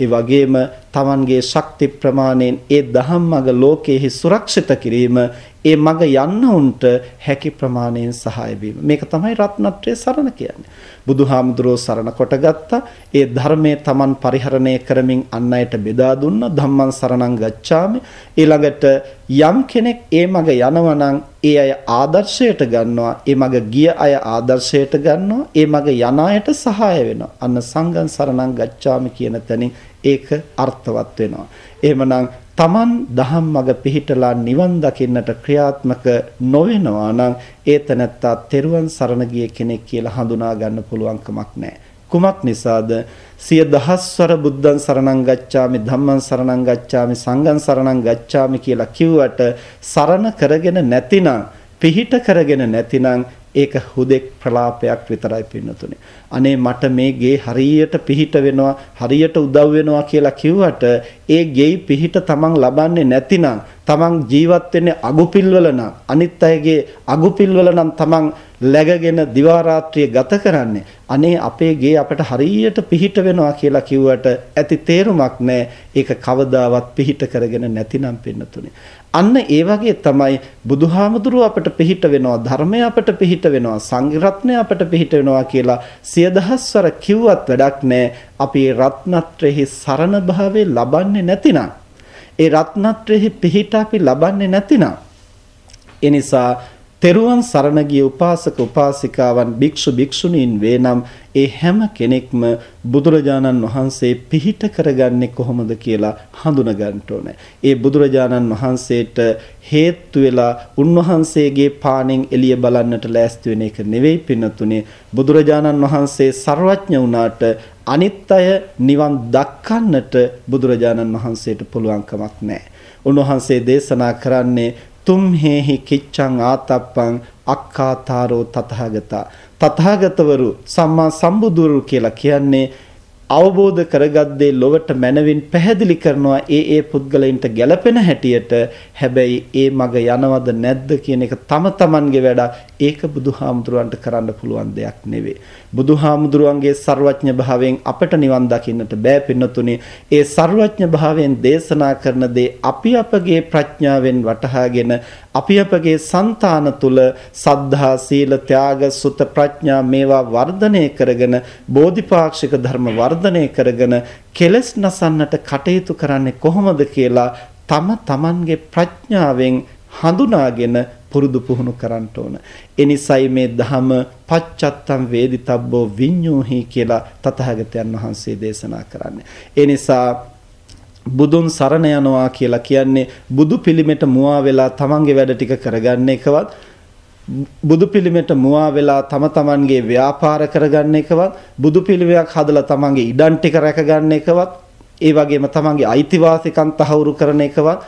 ඒ වගේම Tamanගේ ශක්ති ප්‍රමාණයෙන් ඒ දහම් මඟ ලෝකයේ සුරක්ෂිත කිරීම ඒ මඟ යන්න උන්ට හැකි ප්‍රමාණයෙන් සහාය වීම. මේක තමයි රත්නත්‍රයේ සරණ කියන්නේ. බුදුහාමුදුරෝ සරණ කොටගත්තා. ඒ ධර්මයේ Taman පරිහරණය කරමින් අන් අයට බෙදා දුන්නා. ධම්මං සරණං ගච්ඡාමි. ඊළඟට යම් කෙනෙක් ඒ මඟ යනවා නම් ඒ අය ආදර්ශයට ගන්නවා. ඒ මඟ ගිය අය ආදර්ශයට ගන්නවා. ඒ මඟ යන අයට සහාය වෙනවා. අන්න සංඝං සරණං ගච්ඡාමි කියන තැනින් ඒක අර්ථවත් වෙනවා. එහෙමනම් Taman දහම් මඟ පිහිටලා නිවන් දකින්නට ක්‍රියාත්මක නොවෙනවා නම් ඒ තැනත්තා තෙරුවන් සරණ ගිය කෙනෙක් කියලා හඳුනා ගන්න පුළුවන් කමක් නැහැ. කුමක් නිසාද? සිය දහස්වර බුද්ධං සරණං ගච්ඡාමි ධම්මං සරණං ගච්ඡාමි සංඝං සරණං ගච්ඡාමි කියලා කිව්වට සරණ කරගෙන නැතිනම් පිහිට කරගෙන නැතිනම් ඒක හුදෙක් ප්‍රලාපයක් විතරයි පින්නතුනේ. අනේ මට මේ ගේ හරියට පිහිට වෙනවා හරියට උදව් වෙනවා කියලා කිව්වට ඒ ගෙයි පිහිට තමන් ලබන්නේ නැතිනම් තමන් ජීවත් වෙන්නේ අගුපිල්වල නම් අනිත් අයගේ අගුපිල්වල නම් තමන් läගගෙන දිවා රාත්‍රිය ගත කරන්නේ. අනේ අපේ ගේ අපට හරියට පිහිට වෙනවා කියලා කිව්වට ඇති තේරුමක් නැහැ ඒක කවදාවත් පිහිට කරගෙන නැතිනම් පින්නතුනේ. අන්න ඒ වගේ තමයි බුදුහාමුදුරුව අපට පිහිට වෙනවා ධර්මය අපට පිහිට වෙනවා සංඝරත්නය අපට පිහිට වෙනවා කියලා සිය දහස්වර කිව්වත් වැඩක් නැහැ අපි රත්නත්‍රෙහි සරණ භාවයේ ලබන්නේ නැතිනම් ඒ රත්නත්‍රෙහි පිහිට අපි ලබන්නේ නැතිනම් ඒ නිසා තෙරුවන් සරණ ගිය උපාසක උපාසිකාවන් භික්ෂු භික්ෂුණීන් වේනම් ඒ හැම කෙනෙක්ම බුදුරජාණන් වහන්සේ පිහිට කරගන්නේ කොහොමද කියලා හඳුනා ගන්න ඕනේ. ඒ බුදුරජාණන් වහන්සේට හේතු වෙලා උන්වහන්සේගේ පාණෙන් එළිය බලන්නට ලෑස්ති වෙන එක නෙවෙයි පින්නතුනේ. බුදුරජාණන් වහන්සේ ਸਰවඥ වුණාට අනිත් අය නිවන් දක්කන්නට බුදුරජාණන් වහන්සේට පුළුවන් කමක් නැහැ. උන්වහන්සේ දේශනා කරන්නේ තුම්හෙහි කිච්ඡං ආතප්පං අක්ඛාතාරෝ තථාගතා. තථාගතවරු සම්මා සම්බුදුරු කියලා කියන්නේ අවබෝධ කරගත් දේ ලොවට මනවින් පැහැදිලි කරනවා ඒ ඒ පුද්ගලයින්ට ගැළපෙන හැටියට හැබැයි ඒ මග යනවද නැද්ද කියන එක තම තමන්ගේ වැඩක්. ඒක බුදුහාමුදුරුවන්ට කරන්න පුළුවන් දෙයක් නෙවෙයි බුදුහාමුදුරුවන්ගේ ਸਰවඥ භාවයෙන් අපට නිවන් දකින්නට බෑ පින්නතුනේ. ඒ ਸਰවඥ භාවයෙන් දේශනා කරන දේ අපි අපගේ ප්‍රඥාවෙන් වටහාගෙන අපි අපගේ సంతාන තුල සද්ධා සීල ත්‍යාග සුත ප්‍රඥා මේවා වර්ධනය කරගෙන බෝධිපාක්ෂික ධර්ම වර්ධනය කරගෙන කෙලස් නසන්නට කටයුතු කරන්නේ කොහොමද කියලා තම තමන්ගේ ප්‍රඥාවෙන් හඳුනාගෙන පුරුදු පුහුණු කරන්න ඕන. එනිසයි මේ ධම පච්චත්තම් වේදිතබ්බෝ විඤ්ඤෝහි කියලා තථාගතයන් වහන්සේ දේශනා කරන්නේ. ඒ නිසා බුදුන් සරණ යනවා කියලා කියන්නේ බුදු පිළිමෙට මුවා වෙලා තමන්ගේ වැඩ ටික කරගන්න එකවත් බුදු පිළිමෙට මුවා වෙලා තම තමන්ගේ ව්‍යාපාර කරගන්න එකවත් බුදු පිළිමයක් හදලා තමන්ගේ ඉඩම් ටික රැකගන්න එකවත් ඒ වගේම තමන්ගේ අයිතිවාසිකම් තහවුරු කරන එකවත්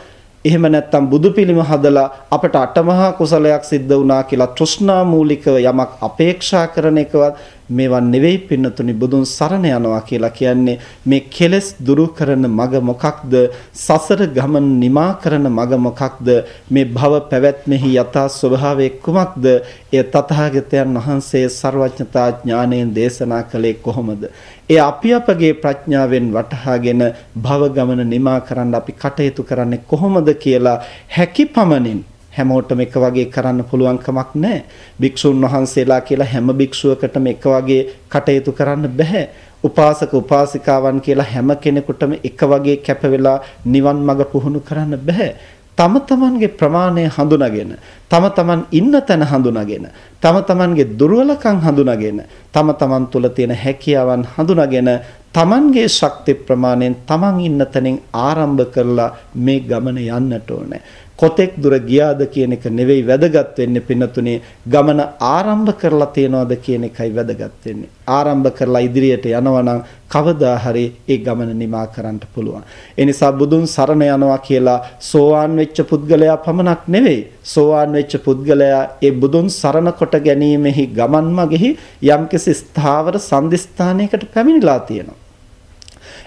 එහෙම නැත්නම් බුදු පිළිම හදලා අපට අටමහා කුසලයක් සිද්ධ වුණා කියලා තෘෂ්ණා මූලිකව යමක් අපේක්ෂා කරන එකවත් මේවා නෙවෙයි පින්නතුනි බුදුන් සරණ යනවා කියලා කියන්නේ මේ කෙලෙස් දුරු කරන මග මොකක්ද? සසර ගමන නිමා කරන මග මොකක්ද? මේ භව පැවැත්මෙහි යථා ස්වභාවය කුමක්ද? එය තථාගතයන් වහන්සේ ਸਰවඥතා ඥාණයෙන් දේශනා කළේ කොහොමද? ඒ අපි අපගේ ප්‍රඥාවෙන් වටහාගෙන භව ගමන නිමා කරන්න අපි කටයුතු කරන්නේ කොහොමද කියලා හැකි පමණින් හැමෝටම එක වගේ කරන්න පුළුවන් කමක් නැහැ. භික්ෂුන් වහන්සේලා කියලා හැම භික්ෂුවකටම එක වගේ කටයුතු කරන්න බෑ. උපාසක උපාසිකාවන් කියලා හැම කෙනෙකුටම එක වගේ කැප වෙලා නිවන් මඟ පුහුණු කරන්න බෑ. තම තමන්ගේ ප්‍රමාණය හඳුනාගෙන තම තමන් ඉන්න තැන හඳුනාගෙන තම තමන්ගේ දුර්වලකම් හඳුනාගෙන තම තමන් තුළ තියෙන හැකියාවන් හඳුනාගෙන තමන්ගේ ශක්ති ප්‍රමාණයෙන් තමන් ඉන්න තැනින් ආරම්භ කරලා මේ ගමන යන්නට ඕනේ කොතෙක් දුර ගියාද කියන එක නෙවෙයි වැදගත් වෙන්නේ පින්නතුනේ ගමන ආරම්භ කරලා තියනවාද කියන එකයි වැදගත් වෙන්නේ. ආරම්භ කරලා ඉදිරියට යනවා නම් කවදා හරි ඒ ගමන නිමා කරන්න පුළුවන්. ඒ නිසා බුදුන් සරණ යනවා කියලා සෝවාන් වෙච්ච පුද්ගලයා පමණක් නෙවෙයි. සෝවාන් වෙච්ච පුද්ගලයා ඒ බුදුන් සරණ කොට ගැනීමෙහි ගමන් මගෙහි යම්කිසි ස්ථාවර සම්දිස්ථානයකට පැමිණිලා තියෙනවා.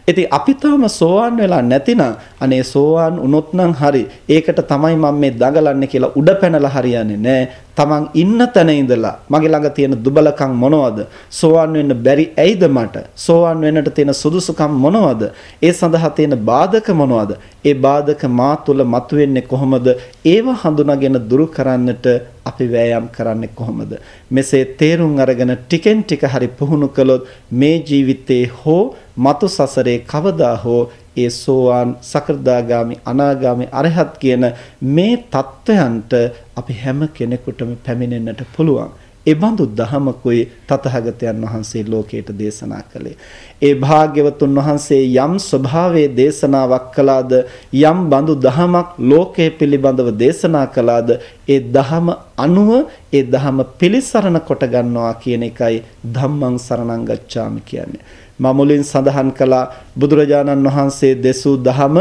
ඉතින් අපි තාම සෝවාන් වෙලා නැතිනම් අනේ සෝවාන් වුණොත් නම් හරි ඒකට තමයි මම මේ දඟලන්නේ කියලා උඩ පැනලා හරියන්නේ නැහැ. තමන් ඉන්න තැන ඉඳලා මගේ ළඟ තියෙන දුබලකම් මොනවද? සෝවාන් වෙන්න බැරි ඇයිද මට? සෝවාන් වෙන්නට තියෙන සුදුසුකම් මොනවද? ඒ සඳහා තියෙන බාධක මොනවද? ඒ බාධක මා තුළ මතුවෙන්නේ කොහොමද? ඒව හඳුනාගෙන දුරු කරන්නට අපි වෑයම් කරන්නේ කොහොමද? මෙසේ තේරුම් අරගෙන ටිකෙන් ටික හරි පුහුණු කළොත් මේ ජීවිතේ හෝ මතු සසරේ කවදා හෝ ඒ සෝවාන් සකෘදාගාමි අනාගාමි අරහත් කියන මේ தත්වයන්ට අපි හැම කෙනෙකුටම පැමිණෙන්නට පුළුවන්. ඒ බඳු දහමකුයි තතහගතයන් වහන්සේ ලෝකයට දේශනා කළේ. ඒ භාග්‍යවතුන් වහන්සේ යම් ස්වභාවයේ දේශනාවක් කළාද යම් බඳු දහමක් ලෝකයේ පිළිබඳව දේශනා කළාද ඒ දහම අනුව ඒ දහම පිළිසරණ කොට ගන්නවා කියන එකයි ධම්මං සරණං ගච්ඡාමි කියන්නේ. මමුලින් සඳහන් කළා බුදුරජාණන් වහන්සේ දෙසූ දහම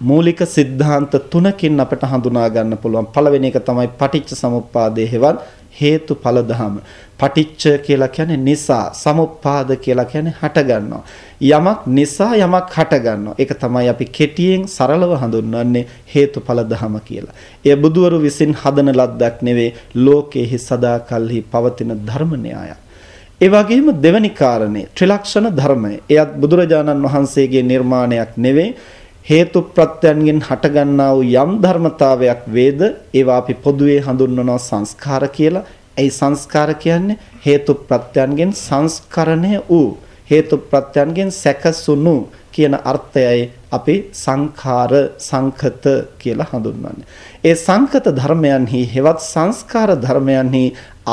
මූලික સિદ્ધාන්ත තුනකින් අපට හඳුනා ගන්න පුළුවන්. පළවෙනි එක තමයි පටිච්ච සමුප්පාදයේ හේවත් හේතුඵල ධම. පටිච්ච කියලා කියන්නේ නිසා, සමුප්පාද කියලා කියන්නේ හටගන්නවා. යමක් නිසා යමක් හටගන්නවා. ඒක තමයි අපි කෙටියෙන් සරලව හඳුන්වන්නේ හේතුඵල ධම කියලා. එය බුදවරු විසින් හදන ලද්දක් නෙවෙයි, ලෝකයේ සදාකල්හි පවතින ධර්ම න්‍යායක්. ඒ වගේම දෙවැනි කාරණේ ත්‍රිලක්ෂණ ධර්මය. එයත් බුදුරජාණන් වහන්සේගේ නිර්මාණයක් නෙවෙයි. හේතු ප්‍රත්‍යයන්ගෙන් හටගන්නා වූ යම් ධර්මතාවයක් වේද ඒවා අපි පොදුවේ හඳුන්වනවා සංස්කාර කියලා. ඒ සංස්කාර කියන්නේ හේතු ප්‍රත්‍යයන්ගෙන් සංස්කරණය වූ හේතු ප්‍රත්‍යයන්ගෙන් සැකසුණු කියන අර්ථයයි අපි සංඛාර සංකත කියලා හඳුන්වන්නේ. ඒ සංකත ධර්මයන්හි හෙවත් සංස්කාර ධර්මයන්හි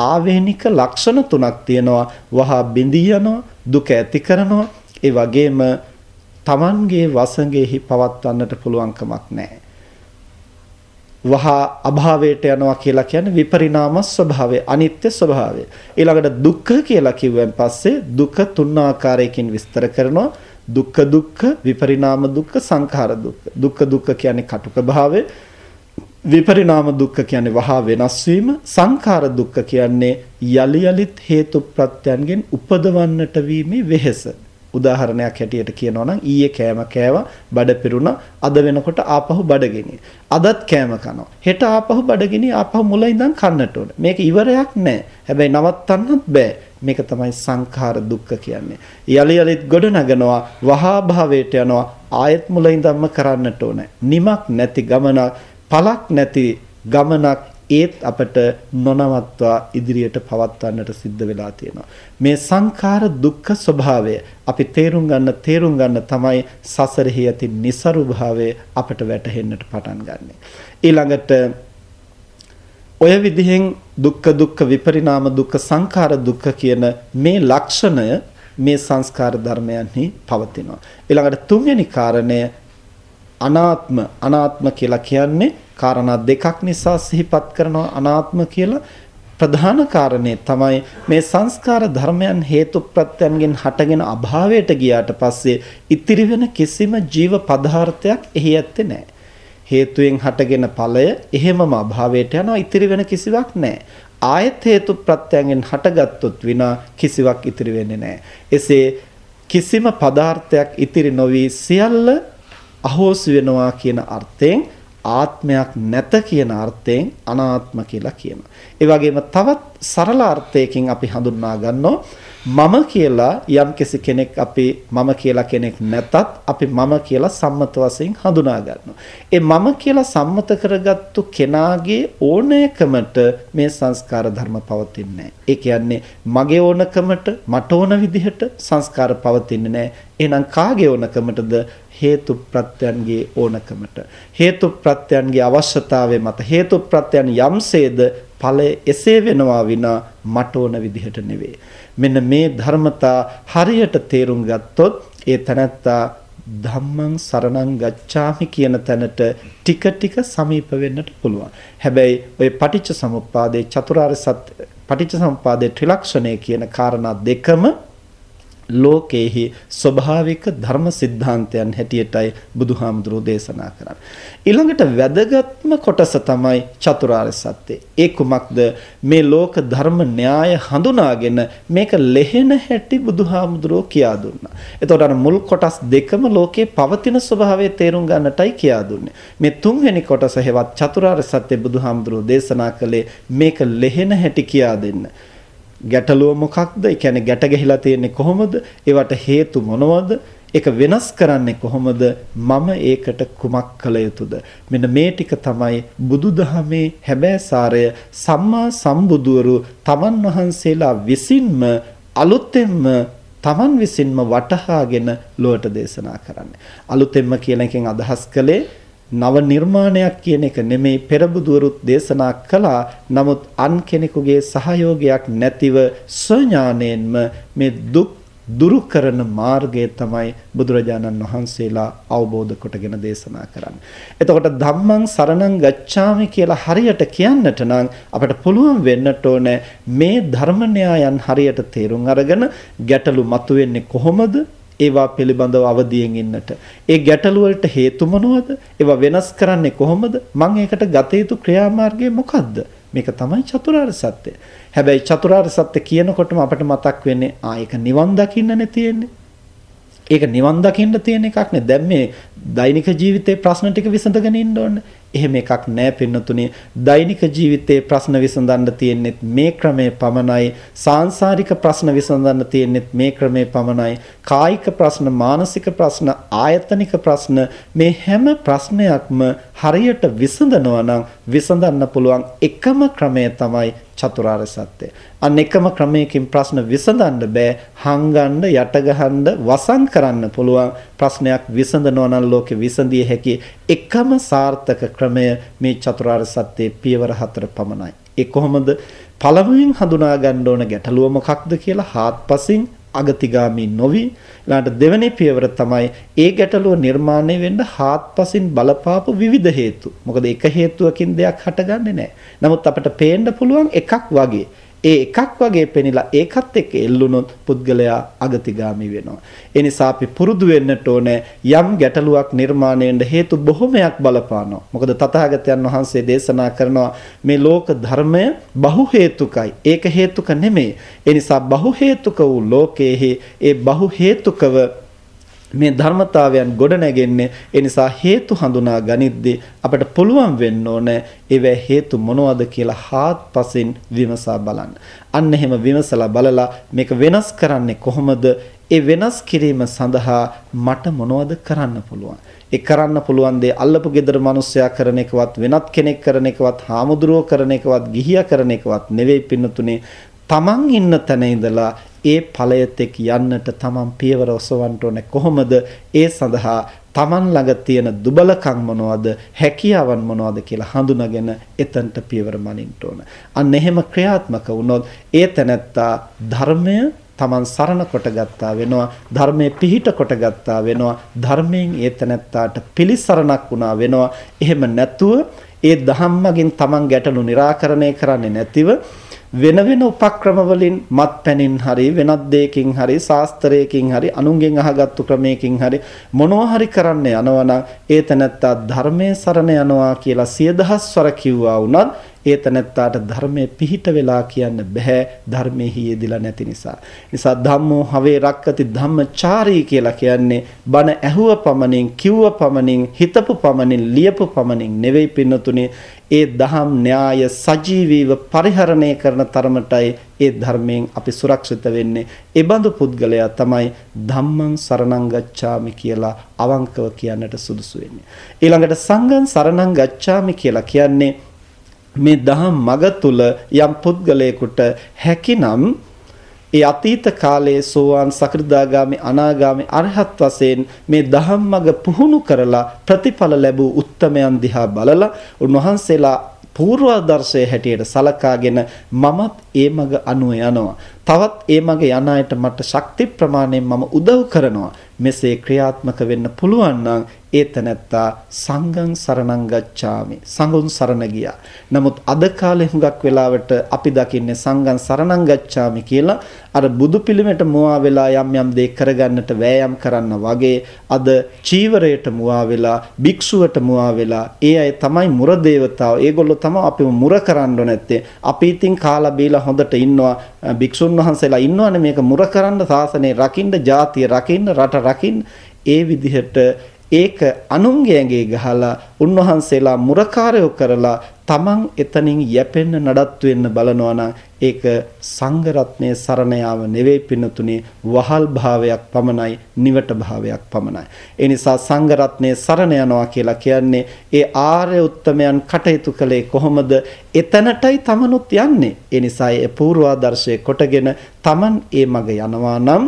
ආවේනික ලක්ෂණ තුනක් තියෙනවා. වහා බිඳී යනවා, දුක ඇති කරනවා, ඒ වගේම Tamanගේ වසඟෙහි පවත්වන්නට පුළුවන් කමක් නැහැ. වහා අභාවයට යනවා කියලා කියන්නේ විපරිණාම ස්වභාවය අනිත්‍ය ස්වභාවය. ඊළඟට දුක්ඛ කියලා කිව්වන් පස්සේ දුක තුන් ආකාරයකින් විස්තර කරනවා. දුක්ඛ දුක්ඛ විපරිණාම දුක්ඛ සංඛාර දුක්ඛ. දුක්ඛ දුක්ඛ කියන්නේ කටුක භාවය. විපරිණාම දුක්ඛ කියන්නේ වහා වෙනස් වීම සංඛාර දුක්ඛ කියන්නේ යලි යලිත් හේතු ප්‍රත්‍යයන්ගෙන් උපදවන්නට වීමේ වෙහෙස. උදාහරණයක් හැටියට කියනවා නම් ඊයේ කෑම කෑවා බඩ පිරුණා අද වෙනකොට ආපහු බඩගිනි අදත් කෑම කනවා. හෙට ආපහු බඩගිනි ආපහු මුල ඉඳන් කන්නට ඕන. මේක ඉවරයක් නෑ. හැබැයි නවත්තන්නත් බෑ. මේක තමයි සංඛාර දුක්ඛ කියන්නේ. යලි යලිත් ගොඩ නගනවා වහා භාවයට යනවා ආයත් මුල ඉඳන්ම කරන්නට ඕන. නිමක් නැති ගමනක් පළක් නැති ගමනක් ඒත් අපට නොනවත්වා ඉදිරියට පවත්වන්නට සිද්ධ වෙලා තියෙනවා. මේ සංඛාර දුක්ඛ ස්වභාවය අපි තේරුම් ගන්න තේරුම් ගන්න තමයි සසරෙහි ඇති નિසරු භාවය අපට වැටහෙන්නට පටන් ගන්නෙ. ඊළඟට ඔය විදිහෙන් දුක්ඛ දුක්ඛ විපරිණාම දුක්ඛ සංඛාර දුක්ඛ කියන මේ ලක්ෂණය මේ සංස්කාර ධර්මයන්හි පවතිනවා. ඊළඟට තුන්වෙනි කාරණය අනාත්ම අනාත්ම කියලා කියන්නේ කාරණා දෙකක් නිසා සිහිපත් කරනවා අනාත්ම කියලා ප්‍රධාන කාරණේ තමයි මේ සංස්කාර ධර්මයන් හේතු ප්‍රත්‍යයන්ගෙන් හටගෙන අභාවයට ගියාට පස්සේ ඉතිරි වෙන කිසිම ජීව පදාර්ථයක් එහි ඇත්තේ නැහැ. හේතුයෙන් හටගෙන ඵලය එහෙමම අභාවයට යනවා ඉතිරි වෙන කිසිවක් නැහැ. ආයත් හේතු ප්‍රත්‍යයෙන් හටගත්තොත් විනා කිසිවක් ඉතිරි වෙන්නේ නැහැ. එසේ කිසිම පදාර්ථයක් ඉතිරි නොවි සියල්ල අහෝසි වෙනවා කියන අර්ථයෙන් ආත්මයක් නැත කියන අර්ථයෙන් අනාත්ම කියලා කියනවා. ඒ වගේම තවත් සරල අර්ථයකින් අපි හඳුන්වා ගන්නවා මම කියලා යම්කිසි කෙනෙක් අපි මම කියලා කෙනෙක් නැතත් අපි මම කියලා සම්මත වශයෙන් හඳුනා ගන්නවා. ඒ මම කියලා සම්මත කරගත්තු කෙනාගේ ඕනෑකමට මේ සංස්කාර ධර්ම පවතින්නේ ඒ කියන්නේ මගේ ඕනකමට මට ඕන විදිහට සංස්කාර පවතින්නේ නැහැ. එහෙනම් කාගේ ඕනකමටද හේතු ප්‍රත්‍යයන්ගේ ඕනකමට හේතු ප්‍රත්‍යයන්ගේ අවශ්‍යතාවය මත හේතු ප්‍රත්‍යයන් යම්සේද ඵලය එසේ වෙනවා විනා මට ඕන විදිහට නෙවෙයි මෙන්න මේ ධර්මතා හරියට තේරුම් ගත්තොත් ඒ තනත්තා ධම්මං සරණං ගච්ඡාමි කියන තැනට ටික ටික සමීප වෙන්නට පුළුවන්. හැබැයි ওই පටිච්ච සමුප්පාදේ චතුරාර්ය සත්‍ය පටිච්ච සමුප්පාදේ ත්‍රිලක්ෂණය කියන කාරණා දෙකම ලෝකයේහි ස්වභාවික ධර්ම સિદ્ધාන්තයන් හැටියටයි බුදුහාමුදුරෝ දේශනා කරන්නේ. ඊළඟට වැදගත්ම කොටස තමයි චතුරාර්ය සත්‍ය. ඒ කුමක්ද? මේ ලෝක ධර්ම න්‍යාය හඳුනාගෙන මේක ලෙහෙන හැටි බුදුහාමුදුරෝ කියා දුන්නා. එතකොට අර මුල් කොටස් දෙකම ලෝකේ පවතින ස්වභාවය තේරුම් ගන්නටයි කියා දුන්නේ. මේ තුන්වෙනි කොටස හෙවත් චතුරාර්ය සත්‍ය බුදුහාමුදුරෝ දේශනා කළේ මේක ලෙහෙන හැටි කියා දෙන්න. ගැටලුව මොකක්ද? ඒ කියන්නේ ගැට ගැහිලා තියෙන්නේ කොහොමද? ඒවට හේතු මොනවද? ඒක වෙනස් කරන්නේ කොහොමද? මම ඒකට කුමක් කළ යුතුද? මෙන්න මේ ටික තමයි බුදුදහමේ හැබෑසාරය සම්මා සම්බුදුවරු තමන් වහන්සේලා විසින්ම අලුතෙන්ම තමන් විසින්ම වටහාගෙන ලොවට දේශනා කරන්නේ. අලුතෙන්ම කියන එකෙන් අදහස් කළේ නව නිර්මාණයක් කියන එක නෙමෙයි පෙරබුදුවරුත් දේශනා කළා. නමුත් අන් කෙනෙකුගේ සහයෝගයක් නැතිව ස්වඥාණයෙන්ම මේ දුක් දුරු කරන මාර්ගය තමයි බුදුරජාණන් වහන්සේලා අවබෝධ කොටගෙන දේශනා කරන්නේ. එතකොට ධම්මං සරණං ගච්ඡාමි කියලා හරියට කියන්නට නම් අපිට පුළුවන් වෙන්නට ඕනේ මේ ධර්ම න්‍යායන් හරියට තේරුම් අරගෙන ගැටලු මතුවෙන්නේ කොහොමද? ඒවා පිළිබඳව අවදියෙන් ඉන්නට. ඒ ගැටලු වලට හේතු මොනවද? ඒවා වෙනස් කරන්නේ කොහොමද? මම ඒකට ගත යුතු ක්‍රියාමාර්ගය මොකද්ද? මේක තමයි චතුරාර්ය සත්‍ය. හැබැයි චතුරාර්ය සත්‍ය කියනකොටම අපිට මතක් වෙන්නේ ආ ඒක නිවන් දකින්නනේ තියෙන්නේ. ඒක නිවන් දකින්න තියෙන එකක් නේ. දැන් මේ දෛනික ජීවිතේ ප්‍රශ්න ටික විසඳගෙන ඉන්න ඕනේ. එහෙම එකක් නෑ පින්නතුනේ. දෛනික ජීවිතේ ප්‍රශ්න විසඳන්න තියෙන්නේ මේ ක්‍රමේ පමණයි. සාංශාරික ප්‍රශ්න විසඳන්න තියෙන්නේ මේ ක්‍රමේ පමණයි. කායික ප්‍රශ්න, මානසික ප්‍රශ්න, ආයතනික ප්‍රශ්න මේ හැම ප්‍රශ්නයක්ම හරියට විසඳනවා නම් විසඳන්න පුළුවන් එකම ක්‍රමය තමයි චතුරාර්ය සත්‍ය. අන්න එකම ක්‍රමයකින් ප්‍රශ්න විසඳන්න බෑ. හංගන්න, යටගහන්න, වසන් කරන්න පුළුවන් ප්‍රශ්නයක් විසඳනවා නම් ලෝකෙ විසඳිය හැකි එකම සාර්ථක ක්‍රමය මේ චතුරාර්ය සත්‍යයේ පියවර හතර පමණයි. ඒ කොහොමද? පළමුවෙන් හඳුනා ගන්න ඕන ගැටලුව මොකක්ද කියලා හාත්පසින් අගතිගාමී නොවි ඊළඟට දෙවෙනි පියවර තමයි ඒ ගැටලුව නිර්මාණය වෙන්න හාත්පසින් බලපාපු විවිධ හේතු. මොකද එක හේතුවකින් දෙයක් හටගන්නේ නැහැ. නමුත් අපිට පේන්න පුළුවන් එකක් වගේ ඒ එකක් වගේ පෙනිලා ඒකත් එක්ක එල්ලුනොත් පුද්ගලයා අගතිගාමි වෙනවා. ඒ නිසා අපි පුරුදු වෙන්නට ඕනේ යම් ගැටලුවක් නිර්මාණය වෙන්න හේතු බොහොමයක් බලපානවා. මොකද තථාගතයන් වහන්සේ දේශනා කරනවා මේ ලෝක ධර්මය බහු හේතුකයි. ඒක හේතුක නෙමෙයි. ඒ නිසා බහු හේතුක වූ ලෝකයේහි ඒ බහු හේතුකව මේ ධර්මතාවයන් ගොඩ නැගෙන්නේ ඒ නිසා හේතු හඳුනා ගනිද්දී අපිට පුළුවන් වෙන්න ඕනේ ඒවැ හේතු මොනවද කියලා හාත්පසින් විමසා බලන්න. අන්න එහෙම විමසලා බලලා මේක වෙනස් කරන්නේ කොහොමද? ඒ වෙනස් කිරීම සඳහා මට මොනවද කරන්න පුළුවන්? ඒ කරන්න පුළුවන් දේ අල්ලපු gedara මිනිස්සයා කරන එකවත් වෙනත් කෙනෙක් කරන එකවත් හාමුදුරුවෝ කරන එකවත් ගිහියා කරන එකවත් නෙවෙයි පින්නතුනේ තමන් ඉන්න තැන ඉඳලා ඒ ඵලයතෙක් යන්නට තමන් පියවර ඔසවන්න ඕනේ කොහොමද? ඒ සඳහා තමන් ළඟ තියෙන දුබලකම් මොනවද? හැකියාවන් මොනවද කියලා හඳුනාගෙන එතනට පියවර මනින්න ඕන. අන්න එහෙම ක්‍රියාත්මක වුණොත් ඒ තැනැත්තා ධර්මය තමන් සරණ කොට ගත්තා වෙනවා ධර්මයේ පිහිට කොට ගත්තා වෙනවා ධර්මයෙන් ඒ තැනැත්තාට පිළිසරණක් වුණා වෙනවා. එහෙම නැතුව ඒ ධම්මගෙන් තමන් ගැටලු निराකරණය කරන්නේ නැතිව වෙන වෙන උපක්‍රම වලින් මත්පැනින් හරි වෙනත් දෙයකින් හරි ශාස්ත්‍රයකින් හරි අනුන්ගෙන් අහගත්තු ක්‍රමයකින් හරි මොනවා හරි කරන්න යනවා නම් ඒ තැනත්තා ධර්මයේ සරණ යනවා කියලා සිය දහස්වර කිව්වා වුණත් ඒ තැනත්තාට ධර්මයේ පිහිට වෙලා කියන්න බෑ ධර්මයේ හියේදිලා නැති නිසා. නිසා ධම්මෝ හවේ රක්කති ධම්මචාරී කියලා කියන්නේ බණ ඇහුව පමණින් කිව්ව පමණින් හිතපු පමණින් ලියපු පමණින් නෙවෙයි පින්නතුනේ ඒ දහම් න්‍යාය සජීවීව පරිහරණය කරන තරමටයි ඒ ධර්මයෙන් අපි සුරක්ෂිත වෙන්නේ. ඒ බඳු පුද්ගලයා තමයි ධම්මං සරණං ගච්ඡාමි කියලා අවංකව කියන්නට සුදුසු වෙන්නේ. ඊළඟට සංඝං සරණං ගච්ඡාමි කියලා කියන්නේ මේ දහම් මග තුල යම් පුද්ගලයෙකුට හැකිනම් ඒ අතීත කාලයේ සෝවාන් සකෘදාගාමි අනාගාමි අරහත් වශයෙන් මේ ධම්මග පුහුණු කරලා ප්‍රතිඵල ලැබූ උත්තමයන් දිහා බලලා උන්වහන්සේලා පූර්වාදර්ශයේ හැටියට සලකාගෙන මමත් ඒ මග අනුව යනවා. තවත් ඒ මගේ යන අයට මට ශක්ති ප්‍රමාණයෙන් මම උදව් කරනවා. මෙසේ ක්‍රියාත්මක වෙන්න පුළුවන් නම් ඒ තැනැත්තා සංඝං සරණං ගච්ඡාමි සංඝුන් සරණ ගියා. නමුත් අද කාලේ හුඟක් වෙලාවට අපි දකින්නේ සංඝං සරණං ගච්ඡාමි කියලා අර බුදු පිළිමයට මුවා වෙලා යම් යම් දේ කරගන්නට වෑයම් කරන්න වගේ අද චීවරයට මුවා වෙලා භික්ෂුවට මුවා වෙලා ඒ අය තමයි මුර දේවතාව. ඒගොල්ලෝ තමයි අපිව මුර කරන්න නැත්තේ. අපි ඉතින් කාලා බීලා හොඳට ඉන්නවා. භික්ෂුන් වහන්සේලා ඉන්නවනේ මේක මුර කරන්න සාසනේ රකින්න, ජාතිය රකින්න, රට රකින්න. ඒ විදිහට ඒක අනුන්ගේ ඇඟේ ගහලා උන්වහන්සේලා මුරකාරයෝ කරලා තමන් එතනින් යැපෙන්න නඩත්තු වෙන්න බලනවා නම් ඒක සංඝ රත්නයේ සරණ යාම නෙවෙයි පින්නතුනේ වහල් භාවයක් පමණයි නිවට භාවයක් පමණයි ඒ නිසා සංඝ රත්නයේ සරණ යනවා කියලා කියන්නේ ඒ ආර්ය උත්තමයන් කටයුතු කළේ කොහොමද එතනටයි තමනුත් යන්නේ ඒ නිසා ඒ පූර්වාදර්ශයේ කොටගෙන තමන් ඒ මග යනවා නම්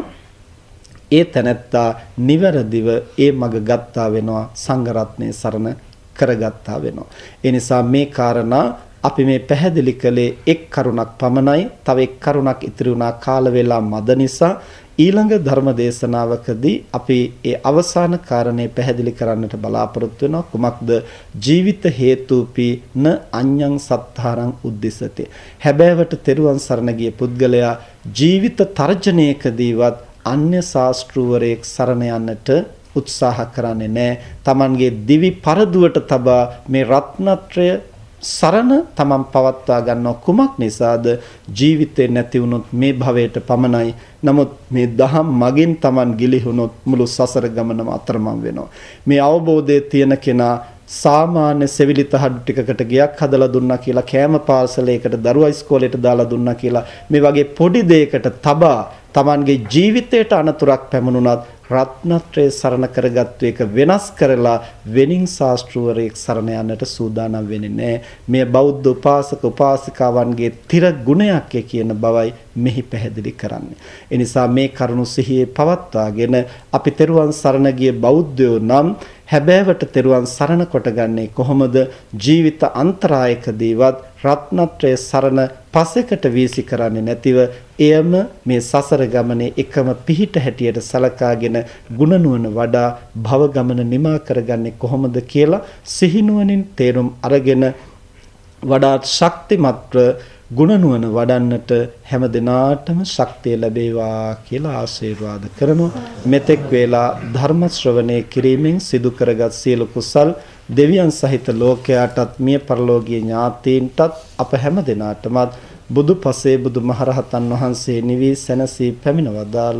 ඒ තැනැත්තා නිවැරදිව ඒ මඟ ගත්තා වෙනවා සංඝ රත්නයේ සරණ කරගත්තා වෙනවා. ඒ නිසා මේ කාරණා අපි මේ පැහැදිලි කළේ එක් කරුණක් පමණයි. තව එක් කරුණක් ඉතිරි වුණා කාල වේලා මද නිසා ඊළඟ ධර්ම දේශනාවකදී අපි ඒ අවසාන කාරණේ පැහැදිලි කරන්නට බලාපොරොත්තු වෙනවා කුමක්ද ජීවිත හේතුපි න අඤ්ඤං සත්තාරං උද්දිසති හැබෑවට තෙරුවන් සරණ ගිය පුද්ගලයා ජීවිත තර්ජනයකදීවත් අන්‍ය ශාස්ත්‍රූවරයෙක් සරණ යන්නට උත්සාහ කරන්නේ නැහැ. Tamanගේ දිවි පරදුවට තබා මේ රත්නත්‍රය සරණ තමන් පවත්වා ගන්නව. කුමක් නිසාද? ජීවිතේ නැති වුනොත් මේ භවයට පමණයි. නමුත් මේ දහම් මගින් තමන් ගිලිහුනොත් මුළු සසර ගමනම අතරමං වෙනවා. මේ අවබෝධයේ තියෙන කෙනා සාමාන්‍ය සෙවිලි තහඩු ටිකකට ගියක් හදලා දුන්නා කියලා කෑම පාර්සලයකට දරුවා ඉස්කෝලේට දාලා දුන්නා කියලා මේ වගේ පොඩි දෙයකට තබා Tamanගේ ජීවිතයට අනතුරක් පැමුණුනත් රත්නත්‍රය සරණ කරගත්තු එක වෙනස් කරලා වෙනින් ශාස්ත්‍රවරයෙක් සරණ යන්නට සූදානම් වෙන්නේ නැහැ. මේ බෞද්ධ උපාසක උපාසිකාවන්ගේ තිර ගුණයක් කියන බවයි මෙහි පැහැදිලි කරන්නේ. ඒ නිසා මේ කරුණු සිහියේ පවත්වාගෙන අපි තෙරුවන් සරණ ගිය බෞද්ධයෝ නම් හැබෑවට තෙරුවන් සරණ කොටගන්නේ කොහොමද ජීවිත අන්තරායකදීවත් රත්නත්‍රය සරණ පසෙකට වීසි කරන්නේ නැතිව එයම මේ සසර ගමනේ එකම පිහිට හැටියට සලකාගෙන ගුණනුවණ වඩා භව ගමන නිමා කරගන්නේ කොහොමද කියලා සිහිනුවණින් තේරුම් අරගෙන වඩාත් ශක්තිමත්ව ගුණනුවණ වඩන්නට හැම දිනාටම ශක්තිය ලැබේවා කියලා ආශිර්වාද කරනවා. මෙතෙක් වේලා ධර්ම ශ්‍රවණය කිරීමෙන් සිදු කරගත් සියලු කුසල් දෙවියන් සහිත ලෝකයාටත් මිය පරලෝකීය ඥාතීන්ටත් අප හැම දිනාටමත් බුදු පසේ බුදු මහරහතන් වහන්සේ නිවී සැනසී පැමිණවදාළ